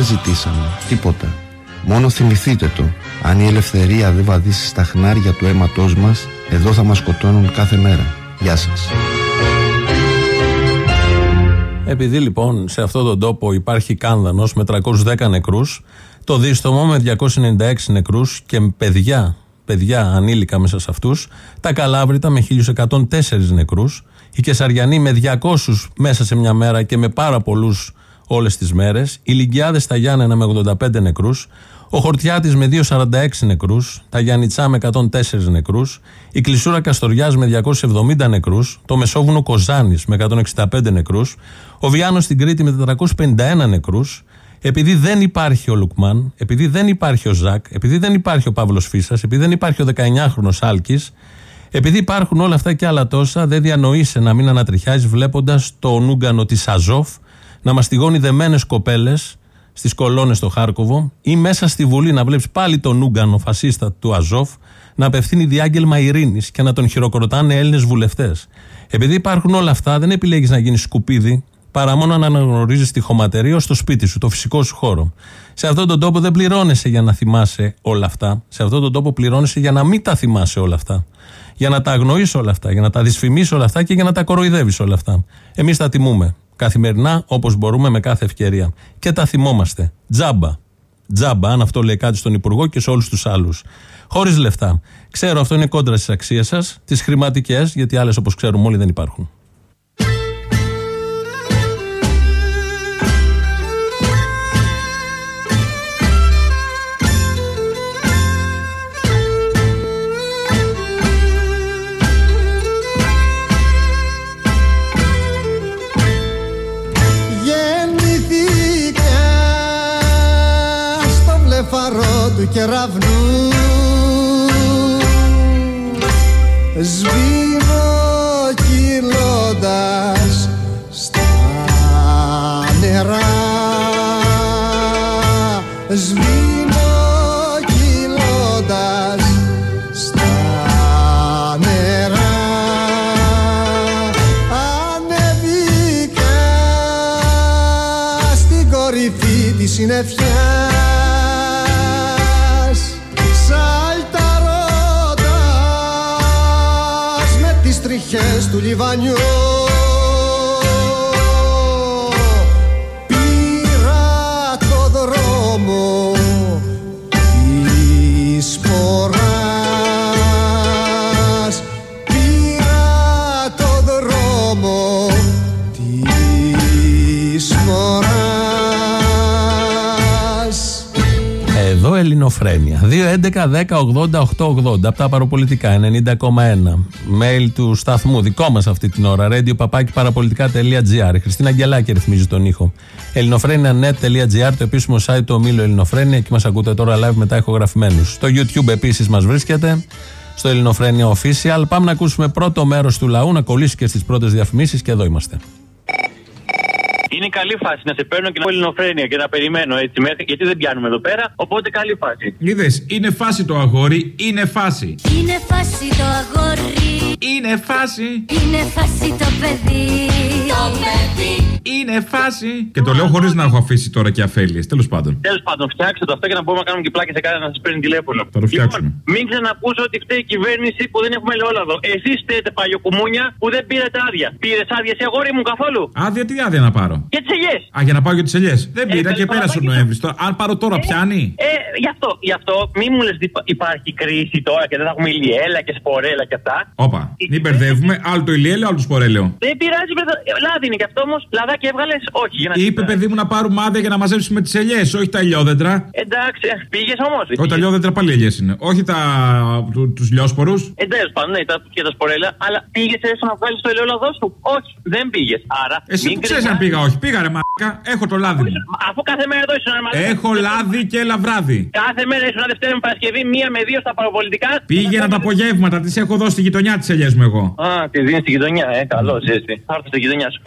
Δεν ζητήσαμε, τίποτα. Μόνο θυμηθείτε το, αν η ελευθερία δεν βαδίσει στα χνάρια του αίματός μας, εδώ θα μας σκοτώνουν κάθε μέρα. Γεια σας. Επειδή λοιπόν σε αυτόν τον τόπο υπάρχει κάνδανος με 310 νεκρούς, το δίστομο με 296 νεκρούς και παιδιά, παιδιά ανήλικα μέσα σε αυτούς, τα Καλάβρητα με 1104 νεκρούς, η Κεσαριανή με 200 μέσα σε μια μέρα και με πάρα πολλούς όλες τις μέρες, οι Λυγκιάδες στα Γιάννενα με 85 νεκρούς, ο Χορτιάτης με 246 νεκρούς, τα Γιάννητσά με 104 νεκρούς, η Κλεισούρα Καστοριάς με 270 νεκρούς, το Μεσόβουνο Κοζάνης με 165 νεκρούς, ο Βιάνος στην Κρήτη με 451 νεκρούς, επειδή δεν υπάρχει ο Λουκμάν, επειδή δεν υπάρχει ο Ζακ, επειδή δεν υπάρχει ο Παύλος Φίσας, επειδή δεν υπάρχει ο 19χρονος Άλκης, επειδή υπάρχουν όλα αυτά και άλλα τόσα, δεν διανοείσαι να μην ανατριχιάζεις βλέποντας το νούγκανο της Αζόφ να μαστιγώνει δεμένες κοπέλες στις κολόνες στο Χάρκοβο ή μέσα στη Βουλή να βλέπεις πάλι τον Νούγκανο φασίστα του Αζόφ να απευθύνει διάγγελμα ειρήνης και να τον χειροκροτάνε Έλληνες βουλευτές. Επειδή υπάρχουν όλα αυτά, δεν επιλέγεις να γίνεις σκουπίδι, παρά μόνο να αναγνωρίζεις τη χωματερία στο σπίτι σου, το φυσικό σου χώρο. Σε αυτόν τον τόπο δεν πληρώνεσαι για να θυμάσαι όλα αυτά. Σε αυτόν τον τόπο πληρώνεσαι για να μην τα θυμάσαι όλα αυτά. Για να τα αγνοείς όλα αυτά, για να τα δυσφημίσει όλα αυτά και για να τα κοροϊδεύεις όλα αυτά. Εμείς τα τιμούμε καθημερινά όπως μπορούμε με κάθε ευκαιρία. Και τα θυμόμαστε. Τζάμπα. Τζάμπα, αν αυτό λέει κάτι στον Υπουργό και σε όλους τους άλλους. Χωρίς λεφτά. Ξέρω αυτό είναι κόντρα στις αξίες σας, τις χρηματικές, γιατί άλλες όπως ξέρουμε όλοι δεν υπάρχουν. Του 2.11.10.80.880 από τα παροπολιτικά 90,1 mail του σταθμού, δικό μας αυτή την ώρα. Radio παπάκι παραπολιτικά.gr. Χριστίνα Αγγελάκη ρυθμίζει τον ήχο. ελληνοφρένια.net.gr, το επίσημο site του ομίλου Ελληνοφρένια. και μας ακούτε τώρα live μετά ηχογραφημένους. Στο YouTube επίσης μας βρίσκεται. Στο Ελληνοφρένια Official. Πάμε να ακούσουμε πρώτο μέρος του λαού, να κολλήσει και στις πρώτες διαφημίσεις και εδώ είμαστε. Είναι καλή φάση να σε παίρνω και να πω ελληνοφρένεια και να περιμένω έτσι μέχρι γιατί δεν πιάνουμε εδώ πέρα. Οπότε καλή φάση. Είδες, είναι φάση το αγόρι, είναι φάση. Είναι φάση το αγόρι. Είναι φάση. Είναι φάση το παιδί. Το παιδί. Είναι φάση. Και το λέω χωρίς να έχω αφήσει τώρα και αφέλειες. Τέλος πάντων. Τέλος πάντων, φτιάξτε το αυτό και να μπορούμε να κάνουμε και πλάκε σε κάθε να σας παίρνει τηλέφωνο. Θα το φτιάξουμε. Λοιπόν, μην ξανακούσω ότι φταίει η κυβέρνηση που δεν έχουμε ελαιόλαδο. Εσείς φταίτε παλιοκουμούνια που δεν πήρατε άδεια. Πήρες άδεια σε αγόρι μου καθόλου; Άδεια, τι άδεια να πάρω; Για τις ελιές. Α, για να πάω για τις ελιές. Δεν Ε, πήρα και τέλος πέρασε ο πάντων, Νοέμβρης. Αν πάρω τώρα, πιάνει. Ε, γι' αυτό, γι' αυτό μη μου λες υπάρχει κρίση τώρα και δεν θα έχουμε ηλιέλα και σπορέλα και αυτά. Όπα, μην μπερδεύουμε. Άλλο το ηλιέλαιο, άλλο το σπορέλαιο. Δεν πειράζει, παιδε... λάδι είναι και αυτό όμως. Λαδάκι έβγαλες, όχι. Για να Είπε παιδί μου να πάρουμε άδεια για να μαζέψουμε τις ελιές, όχι τα ηλιόδεντρα. Εντάξει, πήγες όμως. Όχι τα ηλιόδεντρα πάλι ελιές είναι. Όχι τα... του λιόσπορους. Ε, τέλος πάντων, ναι, τα, και τα σπορέλα, αλλά πήγες έστω να βγάλεις το ελαιόλαδό σου; Όχι, δεν πήγες. Άρα. Εσύ μην που ξέρεις κρινιάς. αν πήγα, όχι. Πήγα ρε μαλάκα. Έχω το λάδι μου. Αφού κάθε μέρα εδώ ήσουν να Έχω λάδι και λαβράδι. Κάθε μέρα ήσουν Δευτέρα με Παρασκευή, μία με δύο στα παραπολιτικά. Πήγαινα τα απογεύματα, τις έχω δώσει στη γειτονιά της ελιέ μου εγώ. Α, τη δίνεις στη γειτονιά, ε, καλό, έτσι. Θα έρθω στη γειτονιά σου.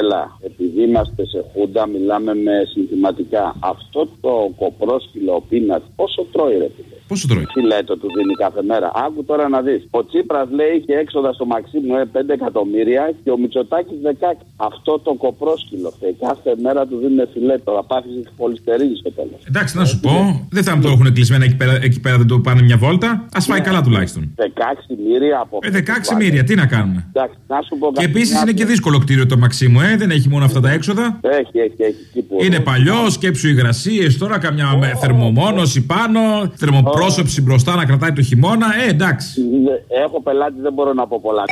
Έλα, επειδή είμαστε σε χούντα, μιλάμε με συνθηματικά. Αυτό το κοπρόσκυλο πίνατ πόσο τρώει, ρε φίλε; Πόσο τρώει; Τι λέει το του δίνει κάθε μέρα; Άκου τώρα να δεις. Ο Τσίπρας λέει είχε έξοδα στο Μαξίμου ε, 5 εκατομμύρια και ο Μητσοτάκης 16. Αυτό το κοπρόσκυλο και κάθε μέρα του δίνουν φιλέτο. Θα πάθει πολυστερίζει στο τέλος. Εντάξει, να σου πω, δεν θα μου το έχουν κλεισμένα εκεί πέρα, εκεί πέρα δεν το πάνε μια βόλτα. Α φάει καλά τουλάχιστον. 16 μοίρια από. Ε, 16 μοίρια, τι να κάνουμε. Εντάξει, να σου πω Και κάτι. επίσης Να είναι σου- και δύσκολο κτίριο το Μαξίμου, ε, δεν έχει μόνο αυτά τα έξοδα. Έχει, έχει, έχει. εκεί που- Είναι παλιό, σκέψου υγρασίες τώρα, καμιά με θερμομόνωση πάνω, θερμοπρόσωψη μπροστά να κρατάει το χειμώνα. Ε, εντάξει. Έχω πελάτη, δεν μπορώ να πω πολλά.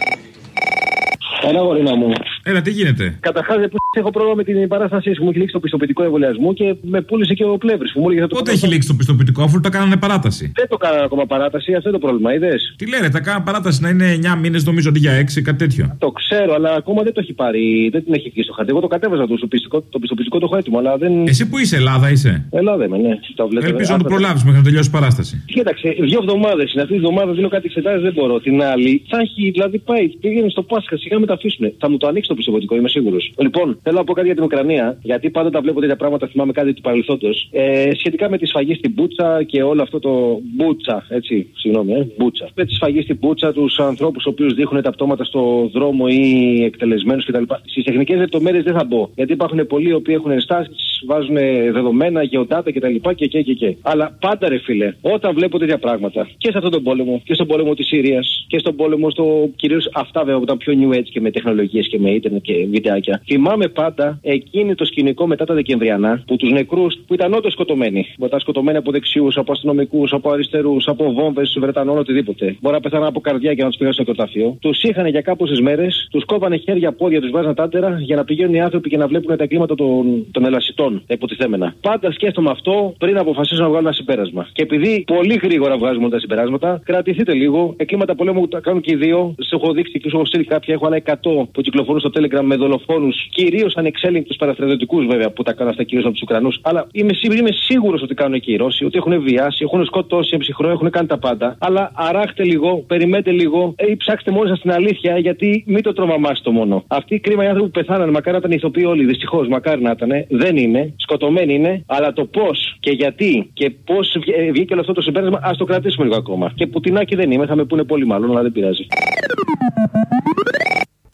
Ένα γορίνα μου. Έλα, τι γίνεται; Καταρχάς, έχω πρόβλημα με την παράστασή σου. Μου έχει λήξει το πιστοποιητικό εμβολιασμού και με πούλησε και ο πλεύρης που μου έλεγε θα το Πότε κάνω. έχει λήξει το πιστοποιητικό, αφού το κάνανε παράταση; Δεν το κάνανε ακόμα παράταση, αυτό είναι το πρόβλημα, είδες. Τι λένε, τα κάνανε παράταση να είναι 9 μήνες, νομίζω αντί για 6, κάτι τέτοιο. Το ξέρω, αλλά ακόμα δεν το έχει πάρει, δεν την έχει βγει στο χαρτί. Εγώ το κατέβαζα το πιστοποιητικό, το πιστοποιητικό το έχω έτοιμο, αλλά δεν. Εσύ που είσαι, Ελλάδα είσαι; Ελλάδα είμαι, ναι. Το βλέπω. Ελπίζω να το Άστο. προλάβεις μέχρι να τελειώσει η παράσταση. Κοίταξε, δύο εβδομάδες είναι. Αυτή τη εβδομάδα δίνω κάτι εξετάσει, δεν μπορώ. Την άλλη θα έχει, δηλαδή πάει, πήγαινε στο Πάσχα, σιγά με τα αφήσουν. Θα μου το ανοίξει το πιστοποιητικό, είμαι σίγουρος. Λοιπόν, θέλω να πω κάτι για την Ουκρανία, γιατί πάντα τα βλέπω τέτοια πράγματα, θυμάμαι κάτι του παρελθόντος. Ε, σχετικά με τη σφαγή στην Μπούτσα και όλο αυτό το. Μπούτσα, έτσι, συγγνώμη, ε, Μπούτσα. Με τη σφαγή στην Μπούτσα, τους ανθρώπους οι οποίους δείχνουν τα πτώματα στο δρόμο ή εκτελεσμένους κτλ. Στις τεχνικές λεπτομέρειες δεν θα μπω, γιατί υπάρχουν πολλοί οι οποίοι έχουν ενστάσεις, βάζουν δεδομένα, γεωτάτα κτλ. Και, και, και, και. Αλλά πάντα ρε φίλε, όταν βλέπω τέτοια πράγματα και σε αυτόν τον πόλεμο και στον πόλεμο της Συρίας και στον πόλεμο στο κυρίως αυτά βέβαια που ήταν πιο new age και με τεχνολογίες και με ίντερνετ και βιντεάκια. Θυμάμαι πάντα εκείνη το σκηνικό μετά τα Δεκεμβριανά που τους νεκρούς που ήταν όντως σκοτωμένοι. Μετά σκοτωμένοι από δεξιούς, από αστυνομικούς, από αριστερούς, από βόμβες, Βρετανών, οτιδήποτε. Μπορεί να πέθαναν από καρδιά και να τους πήγαν στο νεκροταφείο. Τους είχαν για κάποιες μέρες, τους κόβανε χέρια, πόδια, τους βάζαν τάντερα για να πηγαίνουν οι άνθρωποι και να βλέπουν τα κλίματα των, των ελασιτών, τα υποτιθέμενα. Πάντα σκέφτομαι αυτό πριν αποφασίσω να βγάλω ένα συμπέρασμα. Και επειδή πολύ γρήγορα βγάζουμε τα συμπεράσματα, κρατηθείτε λίγο. Εκκλήματα πολέμου που τα κάνουν και οι δύο. Σε έχω δείξει και σου έχω στείλει κάποια. Έχω άλλα 100 που κυκλοφορούν στο Telegram με δολοφόνους, κυρίως ανεξέλεγκτους παραστρατιωτικού βέβαια που τα κάνουν αυτά κυρίως από τους Ουκρανούς. Αλλά είμαι, σίγουρη- είμαι σίγουρος ότι κάνουν και οι Ρώσοι, ότι έχουν βιάσει, έχουν σκοτώσει εμψυχρό, έχουν κάνει τα πάντα. Αλλά αράχτε λίγο, περιμένετε λίγο ε, ή ψάξτε μόνοι σας την αλήθεια γιατί μην το τρομαμάστε μόνο. Αυτοί οι κρίμα οι άνθρωποι που πεθάνανε, μακάρι να ήταν ηθοποιοί όλοι, δυστυχώς, μακάρι να ήταν. Δεν είναι, σκοτωμένοι είναι, αλλά το πώς και γιατί και πώς βγήκε όλο αυτό το συμπέρασμα, ας το κρατήσουμε λίγο ακόμα. Και πουτινάκι δεν είμαι, θα με πούνε πολύ μάλλον, αλλά δεν πειράζει.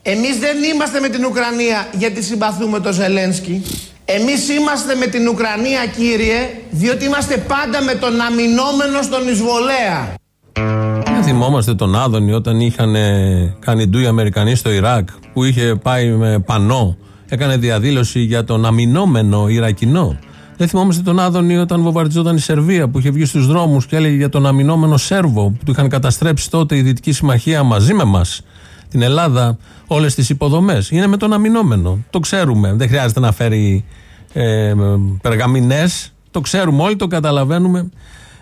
Εμείς δεν είμαστε με την Ουκρανία γιατί συμπαθούμε τον Ζελένσκι. Εμείς είμαστε με την Ουκρανία κύριε διότι είμαστε πάντα με τον αμυνόμενο στον εισβολέα. Δεν θυμόμαστε τον Άδωνη όταν είχαν ε, κάνει ντου οι Αμερικανοί στο Ιράκ που είχε πάει με πανό, έκανε διαδήλωση για τον αμυνόμενο Ιρακινό. Δεν θυμόμαστε τον Άδωνη όταν βομβαρδιζόταν η Σερβία που είχε βγει στους δρόμους και έλεγε για τον αμυνόμενο Σέρβο που του είχαν καταστρέψει τότε η Δυτική Συμμαχία μαζί με μας, την Ελλάδα, όλες τις υποδομές. Είναι με τον αμυνόμενο. Το ξέρουμε. Δεν χρειάζεται να φέρει ε, περγαμηνέ. Το ξέρουμε όλοι, το καταλαβαίνουμε.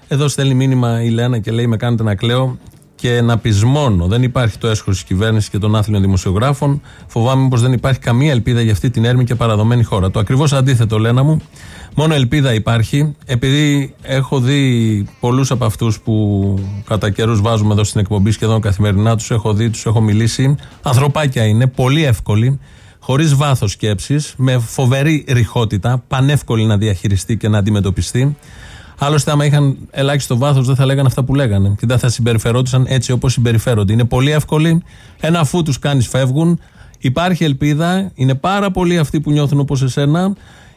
Εδώ στέλνει μήνυμα η Λένα και λέει: Με κάνετε να κλαίω και να πεισμώνω. Δεν υπάρχει το έσχος της κυβέρνησης και των άθλιων δημοσιογράφων. Φοβάμαι πως δεν υπάρχει καμία ελπίδα για αυτή την έρμη και παραδομένη χώρα. Το ακριβώς αντίθετο, Λένα μου. Μόνο ελπίδα υπάρχει. Επειδή έχω δει πολλούς από αυτούς που κατά καιρούς βάζουμε εδώ στην εκπομπή σχεδόν καθημερινά, τους έχω δει, τους έχω μιλήσει. Ανθρωπάκια είναι, πολύ εύκολοι. χωρίς βάθος σκέψης, με φοβερή ρηχότητα, πανεύκολη να διαχειριστεί και να αντιμετωπιστεί. Άλλωστε, άμα είχαν ελάχιστο βάθος, δεν θα λέγανε αυτά που λέγανε και δεν θα συμπεριφερόντουσαν έτσι όπως συμπεριφέρονται. Είναι πολύ εύκολη. Ένα αφού τους κάνεις, φεύγουν. Υπάρχει ελπίδα. Είναι πάρα πολλοί αυτοί που νιώθουν όπως εσένα.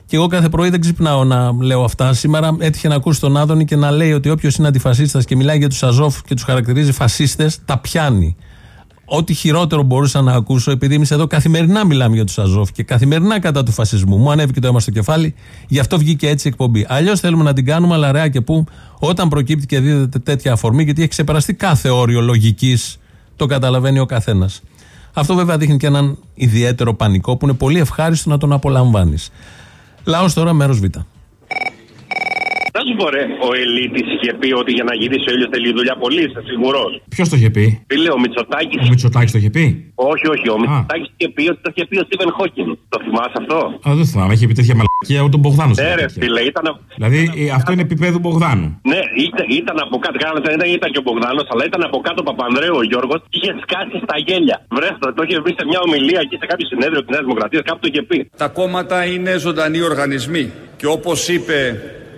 Και εγώ κάθε πρωί δεν ξυπνάω να λέω αυτά. Σήμερα έτυχε να ακούσει τον Άδωνη και να λέει ότι όποιος είναι αντιφασίστας και μιλάει για τους Αζόφ και τους χαρακτηρίζει φασίστες, τα πιάνει. Ό,τι χειρότερο μπορούσα να ακούσω, επειδή εμείς εδώ καθημερινά μιλάμε για τους Αζόφ και καθημερινά κατά του φασισμού. Μου ανέβηκε το αίμα στο κεφάλι, γι' αυτό βγήκε έτσι η εκπομπή. Αλλιώς θέλουμε να την κάνουμε, αλλά ρεά και πού, όταν προκύπτει και δίδεται τέτοια αφορμή, γιατί έχει ξεπεραστεί κάθε όριο λογικής, το καταλαβαίνει ο καθένας. Αυτό βέβαια δείχνει και έναν ιδιαίτερο πανικό που είναι πολύ ευχάριστο να τον απολαμβάνεις. Λαός τώρα, μέρος Β. Να σου πω ρε, ο Ελίτης είχε πει ότι για να γυρίσει ο ήλιος θέλει δουλειά πολύ, είσαι σίγουρος; Ποιος το είχε πει; Τι λέει ο Μητσοτάκης; Ο Μητσοτάκης το είχε πει; Όχι, όχι, ο Μητσοτάκης είχε πει ότι το είχε πει ο Στίβεν Χόκκιν. Το θυμάσαι αυτό; Α, δεν θυμάμαι, είχε πει τέτοια μαλακία ούτε ο Μπογδάνος. Ναι, ρε, φίλε, ήταν. Δηλαδή ε, αυτό είναι επίπεδο Μπογδάνου. Ναι, ήταν, ήταν από κάτω. Κάνατε, ήταν, ήταν και ο Μπογδάνος, αλλά ήταν από κάτω ο Παπανδρέου ο Γιώργος. Είχε σκάσει στα γέλια. Βρέστο, το είχε πει σε μια ομιλία εκεί σε κάποιο συνέδριο της Νέας Δημοκρατίας, κάπου το είχε πει. Τα κόμματα είναι ζωντανοί οργανισμοί και όπως είπε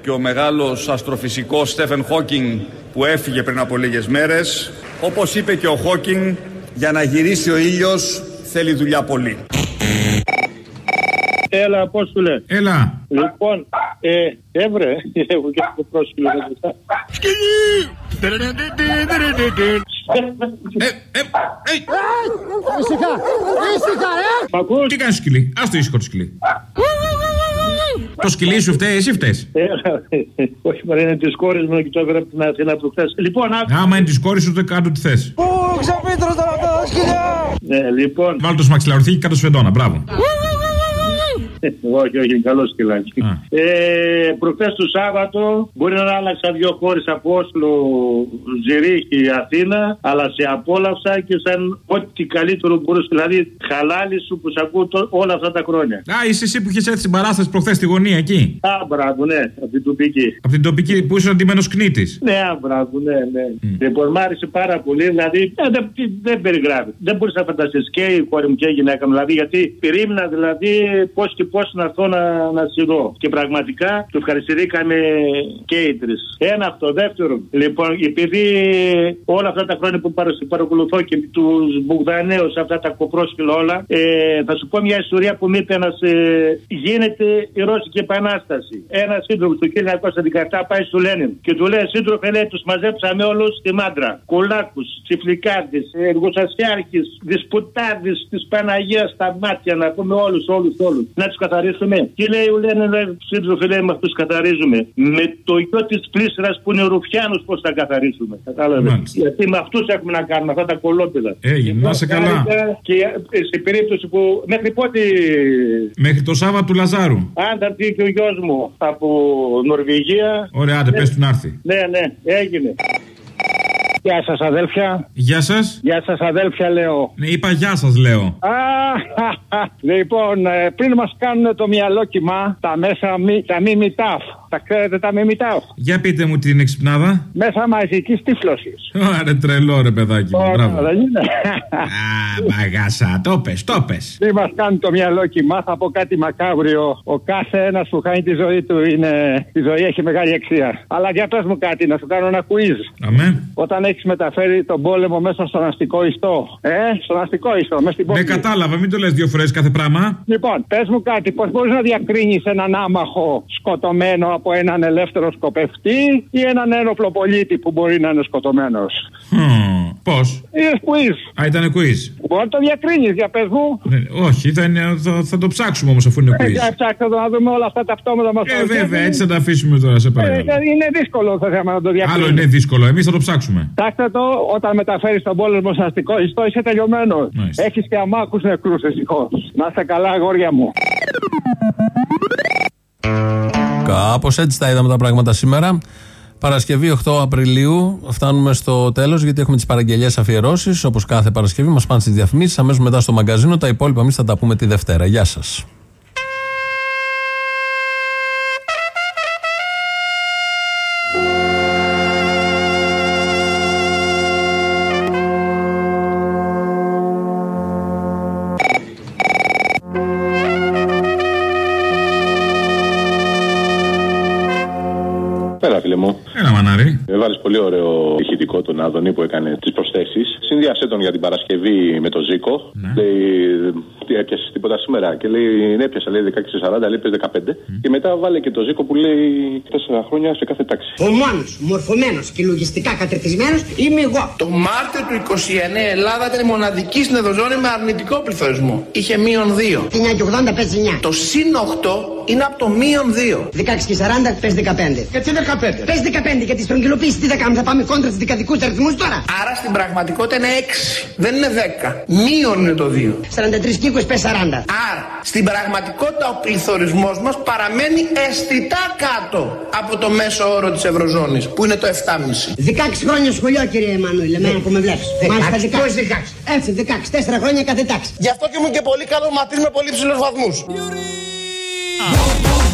και ο μεγάλος αστροφυσικός Στέφεν Χόκινγκ που έφυγε πριν από λίγες μέρες, όπως είπε και ο Χόκινγκ, για να γυρίσει ο ήλιος θέλει δουλειά πολύ. Έλα, Απόστολε. Έλα. Λοιπόν, ε, έβρε, (laughs) έχω και αυτό πρόσκυλο να μπροστά. Ήσυχα! Ήσυχα, ρε! Τι κάνεις σκυλί, ας το ήσυχο το σκυλί. Το σκυλί σου φταίει, εσύ φταίεις. Έλα, όχι, μα είναι της κόρης μου και το έφερα από την Αθήνα προχθέ. Λοιπόν, άκου. Άμα είναι της κόρης σου, δεν κάνω τι θες. Πού ξαπίτρο τώρα αυτά τα σκυλιά! Ναι, λοιπόν. Βάλω το σμαξιλαρωθήκη κάτω σφεντόνα, μπράβο. (laughs) όχι, όχι, καλό σκυλάκι. Ε, Προχθές το Σάββατο μπορεί να άλλαξα δύο χώρες από Όσλο, Ζηρίχη, Αθήνα, αλλά σε απόλαυσα και σαν ό,τι καλύτερο μπορούσε. Δηλαδή, χαλάλι σου που σε ακούω τό- όλα αυτά τα χρόνια. Α, είσαι εσύ που είχες έρθει στην παράσταση προχθές στη γωνία εκεί; Α, μπράβο, ναι, από την τοπική. Από την τοπική που είσαι αντιμένο κνήτης. Ναι, α, μπράβο, ναι, ναι. Λοιπόν, μ' άρεσε πάρα πολύ. Δηλαδή, ε, δεν, τι- δεν περιγράφει. Δεν μπορείς να φανταστείς και η κόρη μου και η γυναίκα μου. Δηλαδή, γιατί περίμενα δηλαδή πώς και πώ να έρθω να, να σε δω. Και πραγματικά του ευχαριστηθήκαμε και οι τρεις. Ένα αυτό. Δεύτερο, λοιπόν, επειδή όλα αυτά τα χρόνια που παρα- παρακολουθώ και τους Μπογδανέους, αυτά τα κοπρόσκυλα όλα, ε, θα σου πω μια ιστορία που μου είπε ένα. Ε, γίνεται η Ρώσικη Επανάσταση. Ένα σύντροφος του 1917 πάει στο Λένιν και του λέει: Σύντροφε, λέει, τους μαζέψαμε όλους στη μάντρα. Κολάκους, τσιφλικάδε, εργοσασιάρχε, δυσπουτάδε της Παναγίας στα μάτια, να πούμε όλους, όλους, όλους. Να τους καθαρίσουμε. Και λέει ο Λένιν, λέει, σύντροφε, λέει, με αυτού καθαρίζουμε. Με το γιο της πλήσρα που είναι ο Ρουφιάνος, πώς θα καθαρίσουμε. Κατάλαβες. Μάλιστα. Γιατί με αυτούς έχουμε να κάνουμε αυτά τα κολόπεδα. Έγινε, να είσαι καλά. Και ε, σε περίπτωση που μέχρι πότε Μέχρι το Σάββατο του Λαζάρου. αν θα έρθει και ο γιος μου από Νορβηγία. Ωραία, άντε, Ναι. πες του να έρθει. Ναι, ναι, έγινε. Γεια σας, αδέλφια. Γεια σας. Γεια σας, αδέλφια, λέω. Ναι, είπα γεια σας, λέω. Α, λοιπόν, ε, πριν μας κάνουν το μυαλό κοιμά, τα μέσα μη, τα μιμητάφ. Τα ξέρετε τα μιμητάφ. Για πείτε μου την εξυπνάδα. Μέσα μαζικής τύφλωσης. Άρε τρελό ρε παιδάκι μου, μπράβο. Δεν είναι. Α, μαγάσα, το πες, το πες. Πριν μας κάνουν το μυαλό κοιμά, θα πω κάτι μακάβριο. Ο κάθε ένας που χάνει τη ζωή του είναι. Η ζωή έχει μεγάλη αξία. Αλλά για πες μου κάτι, να σου κάνω ένα quiz. Αμέ. Όταν έχει μεταφέρει τον πόλεμο μέσα στον αστικό ιστό. Ε, στον αστικό ιστό, μέσα στην Ναι, πόλη. κατάλαβα, μην το λες δύο φορές κάθε πράγμα. Λοιπόν, πες μου κάτι, πώς μπορείς να διακρίνεις έναν άμαχο σκοτωμένο από έναν ελεύθερο σκοπευτή ή έναν ένοπλο πολίτη που μπορεί να είναι σκοτωμένος; Πώς; Είναι quiz. Α, ήταν quiz. Μπορεί να το διακρίνεις, για πες μου. Ναι, όχι, θα, είναι- θα, θα το ψάξουμε όμως αφού είναι Ε, quiz. Για ψάξτε το να δούμε όλα αυτά τα πτώματα μας. Ε, βέβαια, έτσι θα τα αφήσουμε τώρα, σε Ε, παρακαλώ. είναι δύσκολο το θέμα να το διακρίνεις. Άλλο είναι δύσκολο, εμείς θα το ψάξουμε. Ψάξτε το, όταν μεταφέρεις τον πόλεμο στο αστικό ιστό, είσαι τελειωμένος. Έχεις και αμάκου νεκρούς, ευτυχώς. Να είστε καλά, αγόρια μου. Κάπως έτσι τα είδαμε τα πράγματα σήμερα. Παρασκευή 8 Απριλίου φτάνουμε στο τέλος γιατί έχουμε τις παραγγελίε αφιερώσεις. Όπως κάθε Παρασκευή μας πάνε στις διαφημίσεις. Αμέσως μετά στο μαγκαζίνο. Τα υπόλοιπα εμείς θα τα πούμε τη Δευτέρα. Γεια σας. Πολύ ωραίο ηχητικό τον Άδωνη που έκανε τις προσθέσεις. Συνδυασέ τον για την Παρασκευή με το Ζήκο. Λέει, τι έπιασες τίποτα σήμερα. Και λέει, ναι, έπιασα, λέει 16-40, λέει πες 15. Και μετά βάλε και το Ζήκο που λέει 4 χρόνια σε κάθε τάξη. Ο μόνος μορφωμένος και λογιστικά κατευθυνμένο είμαι εγώ. Το Μάρτιο του 29 η Ελλάδα ήταν η μοναδική στην Ευρωζώνη με αρνητικό πληθωρισμό. Είχε μείον 2. 9 και 80 παίζει 9. Το συν 8 είναι από το μείον 2. 16 και 40 πες 15. Γιατί 15. Πες 15 γιατί στρογγυλοποίηση τι θα κάνουμε, θα πάμε κόντρα στις δικαδικούς αριθμούς τώρα. Άρα στην πραγματικότητα είναι 6. Δεν είναι 10. Μείον είναι το 2. 43 και 20 πες 40. Άρα στην πραγματικότητα ο πληθωρισμός μας παραμένει αισθητά κάτω από το μέσο όρο της Ευρωζώνης που είναι το 7,5. 16 χρόνια σχολείο κύριε Εμμανουήλ, εμένα που με βλέπεις. 16. Μάλιστα 16. Πώς 16? Έτσι 16, 4 χρόνια κάθε τάξη. Γι' αυτό και ήμουν και πολύ καλό μαθητής με πολύ ψηλούς βαθμούς. Uh.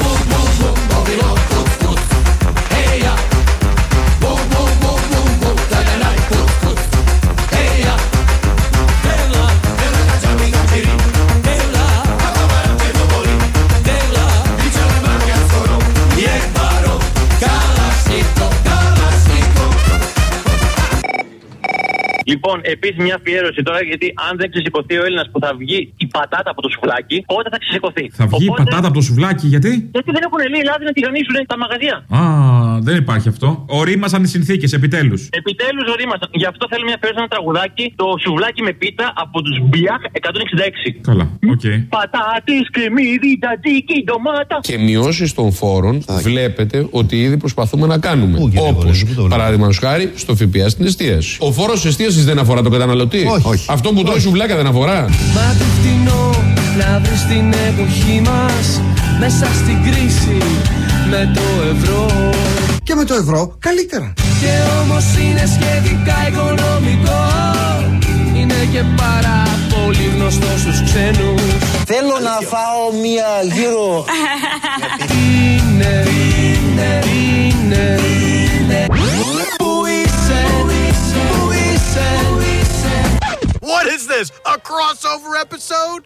Λοιπόν, επίσης μια αφιέρωση τώρα, γιατί αν δεν ξεσηκωθεί ο Έλληνας που θα βγει η πατάτα από το σουβλάκι, πότε θα ξεσηκωθεί; Θα βγει η πατάτα από το σουβλάκι, γιατί; Γιατί δεν έχουν λέει λάδι να τηγανίσουν τα μαγαζιά. Α, δεν υπάρχει αυτό. Ορίμασαν οι συνθήκες, επιτέλους. Επιτέλους ορίμασαν. Γι' αυτό θέλουμε μια αφιέρωση ένα τραγουδάκι, το σουβλάκι με πίτα από τους Μπιάχ 166. Καλά, οκ. Πατάτες, κρεμμύδι, τατζίκι, ντομάτα. Και μειώσεις των φόρων βλέπετε ότι ήδη προσπαθούμε να κάνουμε. Όπως παράδειγμα χάρη στο ΦΠΑ στην εστίαση. Ο φόρος εστίασης δεν αφορά τον καταναλωτή; Όχι. Αυτό που τρώει σουβλάκια δεν αφορά; Μα τι φτηνό να βρεις την εποχή μας Μέσα στην κρίση με το ευρώ Και με το ευρώ καλύτερα. Και όμως είναι σχετικά οικονομικό Είναι και πάρα πολύ γνωστό στους ξένους Θέλω να φάω μία γύρω. (laughs) Είναι, είναι, είναι, What is this? A crossover episode?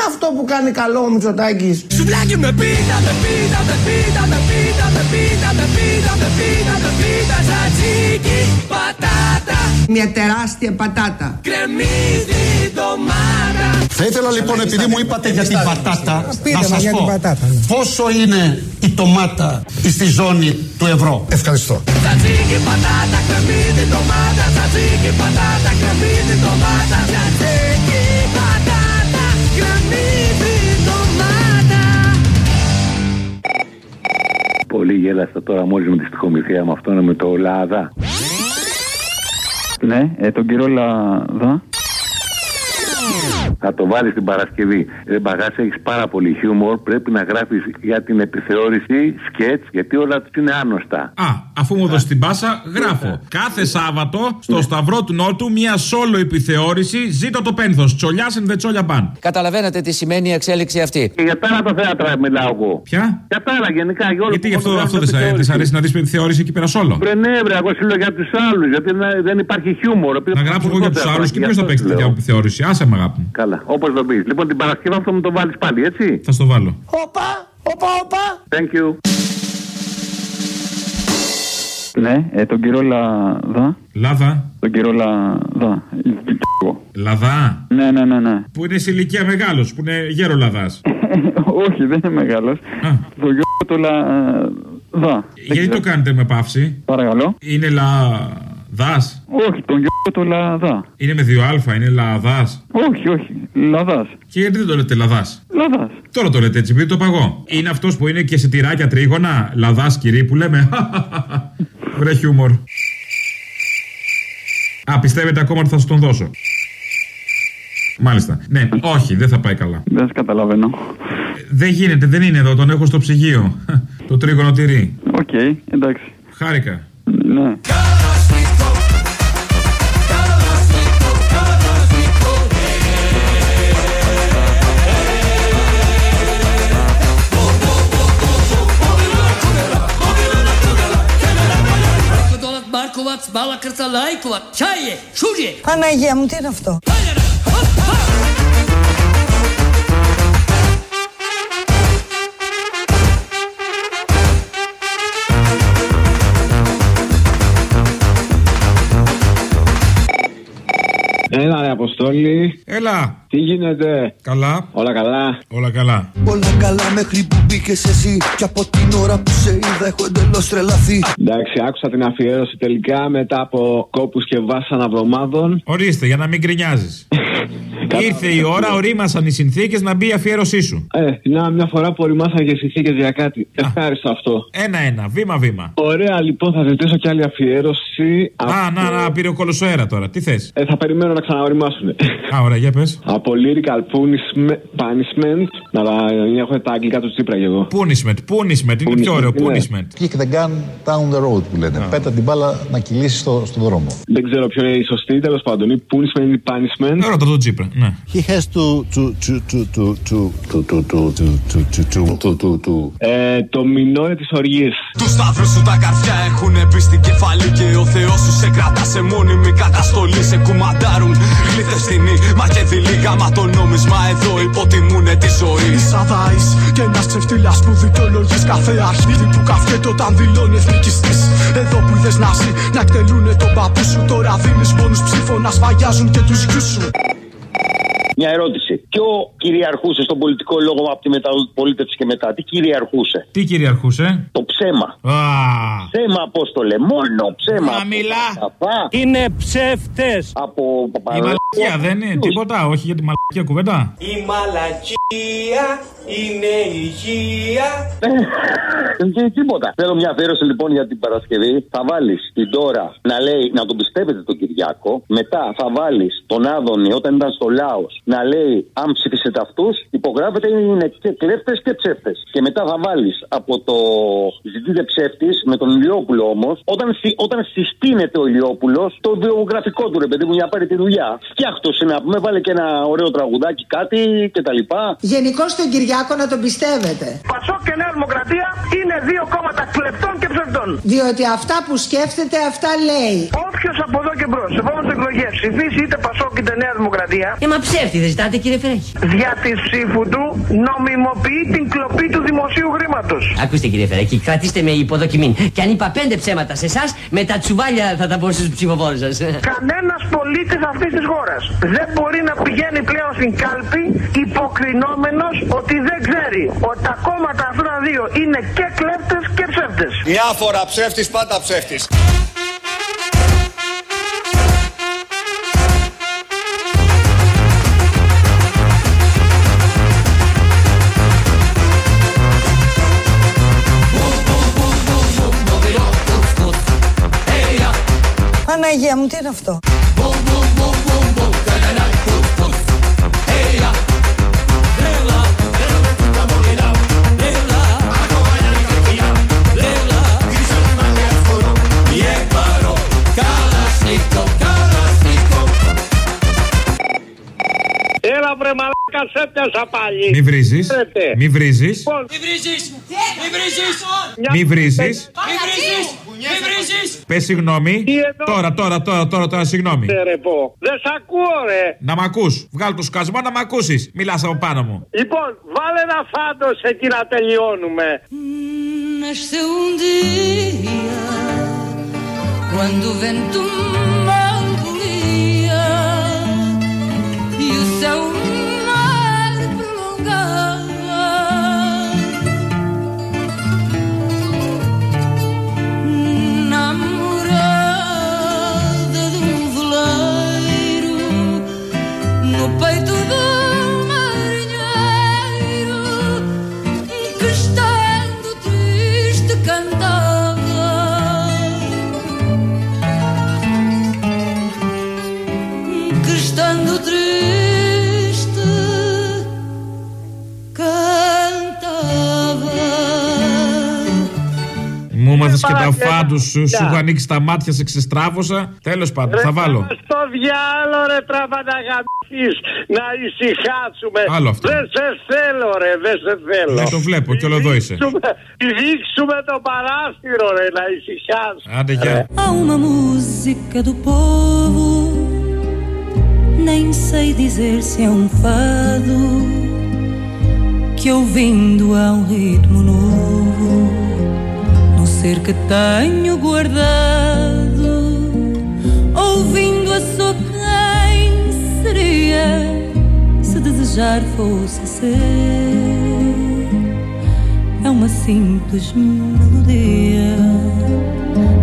Είναι για πες Τι είναι αυτό που κάνει καλό ο Μητσοτάκης; Σουβλάκι με πίτα, με πίτα, με πίτα, με πίτα, με πίτα, με πίτα, με πίτα, με πίτα, τζατζίκι, πατάτα, Μια τεράστια πατάτα. κρεμμύδι, ντομάτα. Θα ήθελα λοιπόν, επειδή μου είπατε για την πατάτα, Πείτε να μας σας για πω την πατάτα, ναι. πόσο είναι η ντομάτα στη ζώνη του ευρώ. Ευχαριστώ. Τζατζίκι, πατάτα, κρεμμύδι, ντομάτα, τζατζίκι, πατάτα, κρεμμύδι, ντομάτα, τζατζίκι, Πολύ γέλαστα τώρα μόλις με τη στοιχομηθεία με αυτόν με το Λάδα. Ναι, ε, τον κύριο Λαδά. Θα το βάλεις την Παρασκευή. Ρε μπαγάς, έχεις πάρα πολύ χιούμορ. Πρέπει να γράφεις για την επιθεώρηση σκέτς, γιατί όλα τους είναι άνοστα. Α, αφού μου δώσεις την πάσα, γράφω. Κάθε Σάββατο στο Σταυρό του Νότου μια σόλο επιθεώρηση. Ζήτω το πένθος. Τσολιά and the τσόλια μπαν. Καταλαβαίνετε τι σημαίνει η εξέλιξη αυτή. Και για τα άλλα τα θέατρα μιλάω εγώ. Ποια; Για τα άλλα γενικά. Για όλο Γιατί που αυτό, κάνουν αυτό δεν σ' αρέσει, επιθεώρηση. δεν σ' αρέσει να δεις επιθεώρηση εκεί πέρα σόλο. Βρε ναι, βρε, εγώ σου λέω για τους άλλους. Γιατί να- δεν υπάρχει χιούμορ. Να γράψω εγώ για τους άλλους και ποιος θα παίξει τέτοια επιθεώρηση. Άσε με αγάπη μου. Καλά, όπως το πει. Λοιπόν, την Παρασκευή αυτό μου το βάλεις πάλι, έτσι; Θα στο βάλω. Όπα, όπα, όπα. Thank you. Ναι, ε, τον κύριο Λαδά. Λάδα. Τον κύριο Λαδά. Λαδά. Ναι, ναι, ναι, ναι. Που είναι σε ηλικία μεγάλος, που είναι γέρο λαδάς. (laughs) Όχι, δεν είναι μεγάλος. Το γιο του Λαδά. Γιατί το κάνετε με παύση; Παρακαλώ. Είναι λαδάς; Όχι, τον γιο του Λαδά. Είναι με δύο α, είναι λαδάς. Όχι, όχι. Λαδάς. Και γιατί δεν το λέτε λαδάς; Λαδάς. Τώρα το λέτε έτσι, επειδή το παγώ. Είναι αυτός που είναι και σε τυράκια τρίγωνα, λαδάς κυρί που λέμε. (laughs) Βρε χιούμορ. Α, πιστεύετε ακόμα ότι θα σας τον δώσω; Μάλιστα. Ναι, όχι, δεν θα πάει καλά. Δεν σας καταλαβαίνω. Δεν γίνεται, δεν είναι εδώ, τον έχω στο ψυγείο. (laughs) το τρίγωνο τυρί. Οκ, εντάξει. Χάρηκα. Ναι. Μάρκοβατς, Μπάλακρτα, Λάικοβατ, Τσάιε, Σούριε. Παναγία μου, τι είναι αυτό; Ρε Αποστόλη. Έλα. Τι γίνεται; Καλά. Όλα καλά; Όλα καλά. Όλα καλά μέχρι που μπήκες εσύ. Και από την ώρα που σε είδα έχω εντελώς τρελαθεί. Εντάξει, άκουσα την αφιέρωση τελικά μετά από κόπους και βάσανα εβδομάδων. Ορίστε, για να μην γκρινιάζεις. (laughs) Ήρθε η ώρα, ορίμασαν οι συνθήκες να μπει η αφιέρωσή σου. Ε, να μια φορά που οριμάσαν και συνθήκες για κάτι. Ευχάριστο αυτό. Ένα-ένα, βήμα-βήμα. Ωραία, λοιπόν, θα ζητήσω κι άλλη αφιέρωση. Α, να, να, πήρε ο κολοσοέρα τώρα. Τι θες; Ε, θα περιμένω να ξαναοριμάσουν. Α, ωραία, για πε. Από lyrical punishment. Να τα έχω τα αγγλικά του Τσίπρα και εγώ. Punishment, punishment, είναι πιο ωραίο. Punishment. Kick the gun down the road που λένε. Πέτα την μπάλα να κυλήσει στο, στον δρόμο. Δεν ξέρω ποιο είναι η σωστή, τέλο πάντων. Η punishment είναι punishment. Ρώτα το Τσίπρα, ναι. He has to. Το μηνό τη οργή. Του σταύρου σου τα καρδιά έχουν μπει στην κεφαλή και ο Θεό σου σε κρατά σε μόνιμη καταστολή. Σε κουμαντάρουν γλύτε τιμή Μα και διλίγαμα το νόμισμα εδώ υποτιμούνε τη ζωή. Σαν δάης και ένας ξεφτύλα που δικαιολογείς κάθε αρχίδι που καυκέται όταν δηλώνει εθνικιστή. Εδώ που είδε να ζει να εκτελούνε τον παππού σου. Τώρα δίνεις μόνου ψήφο να σφαγιάζουν και τους γιους σου Μια ερώτηση. Ποιο κυριαρχούσε στον πολιτικό λόγο από τη μεταπολίτευση και μετά, τι κυριαρχούσε; Τι κυριαρχούσε; Το ψέμα. Α, Ψέμα, απόστολε. Μόνο ψέμα. Να μιλά. Είναι ψεύτες. Από η παπαδάκια. μαλακία δεν είναι τίποτα, όχι για τη μαλακία κουβέντα. Η μαλακία είναι υγεία Και τίποτα. Θέλω μια αφιέρωση λοιπόν για την Παρασκευή. Θα βάλεις την τώρα να λέει να τον πιστεύετε τον Κυριάκο. Μετά θα βάλεις τον Άδωνη όταν ήταν στο Λάος να λέει αν ψήφισετε αυτούς, υπογράφετε είναι και κλέφτες και ψεύτες. Και μετά θα βάλεις από το ζητείτε ψεύτης με τον Ηλιόπουλο όμως, όταν, συ- όταν συστήνεται ο Ηλιόπουλος, το βιογραφικό του ρε παιδί μου για να πάρει τη δουλειά. Φτιάχτωσε να πούμε, βάλε και ένα ωραίο τραγουδάκι, κάτι κτλ. Γενικώ τον Κυριάκο να τον πιστεύετε. Πασόκ και Νέα Δημοκρατία είναι δύο κόμματα κλεπτών και ψευδών. Διότι αυτά που σκέφτεται, αυτά λέει. Όποιος από εδώ και μπρος, σε επόμενες εκλογές ψηφίσει είτε Πασόκ είτε Νέα Δημοκρατία, Ε, μα ψεύτη δεν ζητάτε κύριε Φερέχη. δια τη ψήφου του νομιμοποιεί την κλοπή του δημοσίου χρήματος. Ακούστε κύριε Φερέχη, κρατήστε με υποδοκιμή. Και αν είπα πέντε ψέματα σε εσάς, με τα τσουβάλια θα τα πω στου ψηφοφόρου σα. Κανένας πολίτης αυτής της χώρας δεν μπορεί να πηγαίνει πλέον στην κάλπη υποκρινόμενος ότι δεν ξέρει ότι τα κόμματα αυτά τα δύο είναι και κλέπτες και ψεύτες. Μια φορά ψεύτης πάντα ψεύτης Παναγία μου, τι είναι αυτό; Έλα βρε μαλάκα σε πιάσα πάλι. Μη βρίζεις. Ξέρετε. Μη βρίζεις. Λοιπόν, Μη βρίζεις Μη βρίζεις Μη βρίζεις. Μη βρίζεις Μη βρίζεις Πες συγγνώμη. Τι εννοώ; Τώρα, τώρα, τώρα, τώρα, τώρα, συγγνώμη. ε, ρε πω. Δεν σ' ακούω ρε. Να μ' ακούς. Βγάλ το σκασμό να μ' ακούσεις. Μιλάς από πάνω μου. Λοιπόν, βάλε ένα φάντος εκεί να τελειώνουμε. Nasceu um dia quando o vento mangolia Μου έμαθες και τα Παρακαλώ. φάντους σου, σου Γεια. έχω ανοίξει τα μάτια, σε ξεστράβωσα. Τέλος πάντων, θα βάλω. Στο διάλο ρε τραβάτα γαμπής, να ησυχάσουμε. Άλλο αυτό. Δεν σε θέλω ρε, δεν σε θέλω. Ναι, το βλέπω κι όλο εδώ είσαι. Δείξουμε- Δείξουμε το παράθυρο ρε, να ησυχάσουμε. Άντε, γεια. Há uma música do povo, nem sei dizer se é um fado, que ouvindo há um ritmo novo, no ser que tenho guardado, ouvindo língua sou quem seria se desejar fosse ser. É uma simples melodia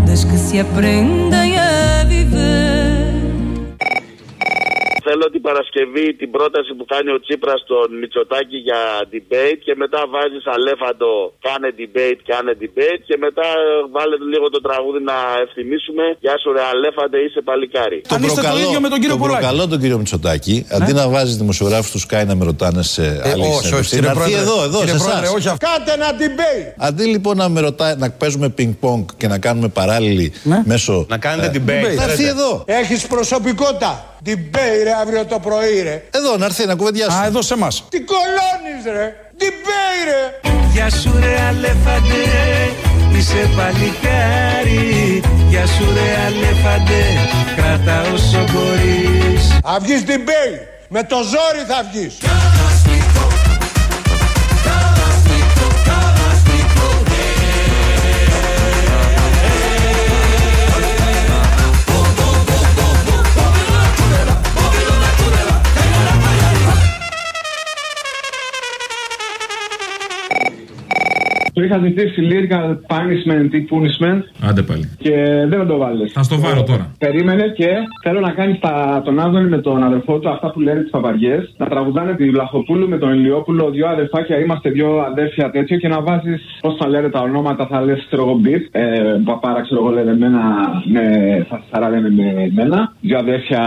das que se aprendem a viver. Θέλω την Παρασκευή την πρόταση που κάνει ο Τσίπρας στον Μητσοτάκη για debate και μετά βάζεις αλέφαντο κάνε debate, κάνε debate και μετά βάλε λίγο το τραγούδι να ευθυμίσουμε. Γεια σου ρε αλέφαντε είσαι παλικάρι. Τον προκαλώ, με τον κύριο τον προκαλώ τον κύριο Μητσοτάκη, αντί να βάζει δημοσιογράφους τους Sky να με ρωτάνε σε άλλη όχι, όχι, συνέντευξη, κύριε να έρθει Πρόεδρε, εδώ, εδώ, κύριε σε Πρόεδρε, εσάς. όχι αυτό. Κάντε ένα debate. Αντί λοιπόν να με ρωτάει, να παίζουμε πινκ-πονγκ και να κάνουμε παράλληλη μέσω. Να κάνετε debate. Να έρθει εδώ. Έχεις προσωπικότητα. Debate ρε αύριο το πρωί ρε. Εδώ να έρθει να κουβεντιάσει. Α, εδώ σε εμάς. Τι κολώνεις ρε. Debate ρε. Γεια σου ρε αλέφαντε, είσαι παλικάρι Γεια σου ρε αλέφαντε, κράτα όσο μπορείς Θα βγεις debate. Με το ζόρι θα βγεις. Το είχα ζητήσει lyrical punishment ή punishment Άντε πάλι. και δεν θα το βάλεις. Θα στο βάλω τώρα. Περίμενε και θέλω να κάνεις τον Άδωνη με τον αδερφό του αυτά που λένε τις παπαριές. Να τραγουδάνε τη Βλαχοπούλου με τον Ηλιόπουλο, δύο αδερφάκια, είμαστε δύο αδέρφια τέτοιο και να βάζεις πώς θα λένε τα ονόματα, θα λες ξέρω εγώ μπιπ. Ε, παπάρα ξέρω εγώ λένε εμένα, με, θα σαρά λένε με εμένα. Δύο αδέρφια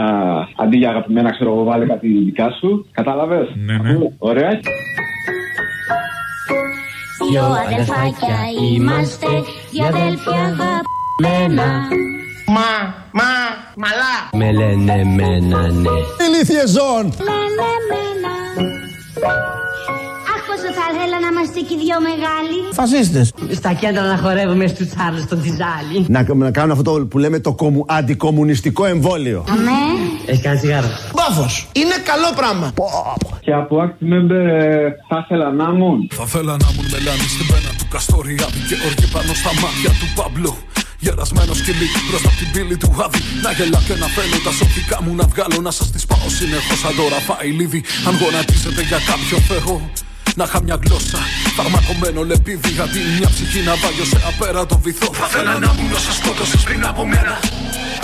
αντί για αγαπημένα ξέρω εγώ βάλε κάτι δικά σου. Κατάλαβες; Ναι, ναι. Ωραία. Δυο αδελφάκια είμαστε, δυο αδέλφια αγαπημένα. Μα, μα, μαλά. Με λένε μένα ναι. Ηλίθιε ζών. Λένε μένα. Αχ, πόσο θα ήθελα να είμαστε και οι δυο μεγάλοι. Φασίστες. Στα κέντρα να χορεύουμε στους Τσάρλς τον Τιζάλι. Να, να κάνουν αυτό που λέμε το κομμου, αντικομουνιστικό εμβόλιο. Αμέ. Έχει κάνει τσιγάρο. Μπάφος. Είναι καλό πράγμα. Και από active member ε, θα ήθελα να ήμουν. Θα θέλα να ήμουν μελάνη στην πένα του Καστοριάδη και όργη πάνω στα μάτια του Παμπλού. Γερασμένο σκυλί μπροστά από την πύλη του Άδη. Να γελά και να θέλω τα σοφικά μου να βγάλω. Να σας τις πάω συνεχώς σαν το Ραφαηλίδη. Αν γονατίζετε για κάποιον Θεό. Να είχα μια γλώσσα φαρμακομένο λεπίδι. Αντί μια ψυχή να βάλω σε απέραντο βυθό. Θα θέλα να ήμουν όσα σκότωσες πριν από μένα.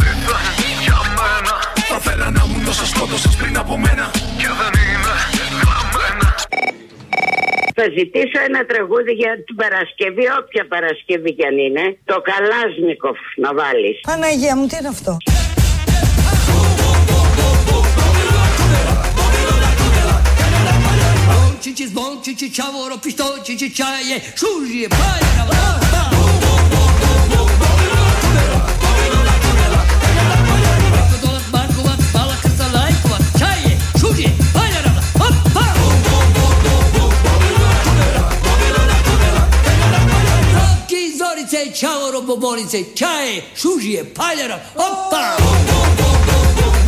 Ήταν για μένα. Θα θέλα να ήμουν όσα σκότωσες πριν από μένα. Και δεν είμαι γραμμένα. Θα ζητήσω ένα τραγούδι για την Παρασκευή, όποια Παρασκευή κι αν είναι. Το Καλάσνικοφ να βάλεις. Παναγία μου, τι είναι αυτό; чичи звон, чичи чаворо, пишто, чичи чае, шужие, парена, врата. Чао, робоболице, чае, шужие, палера, опа! Опа!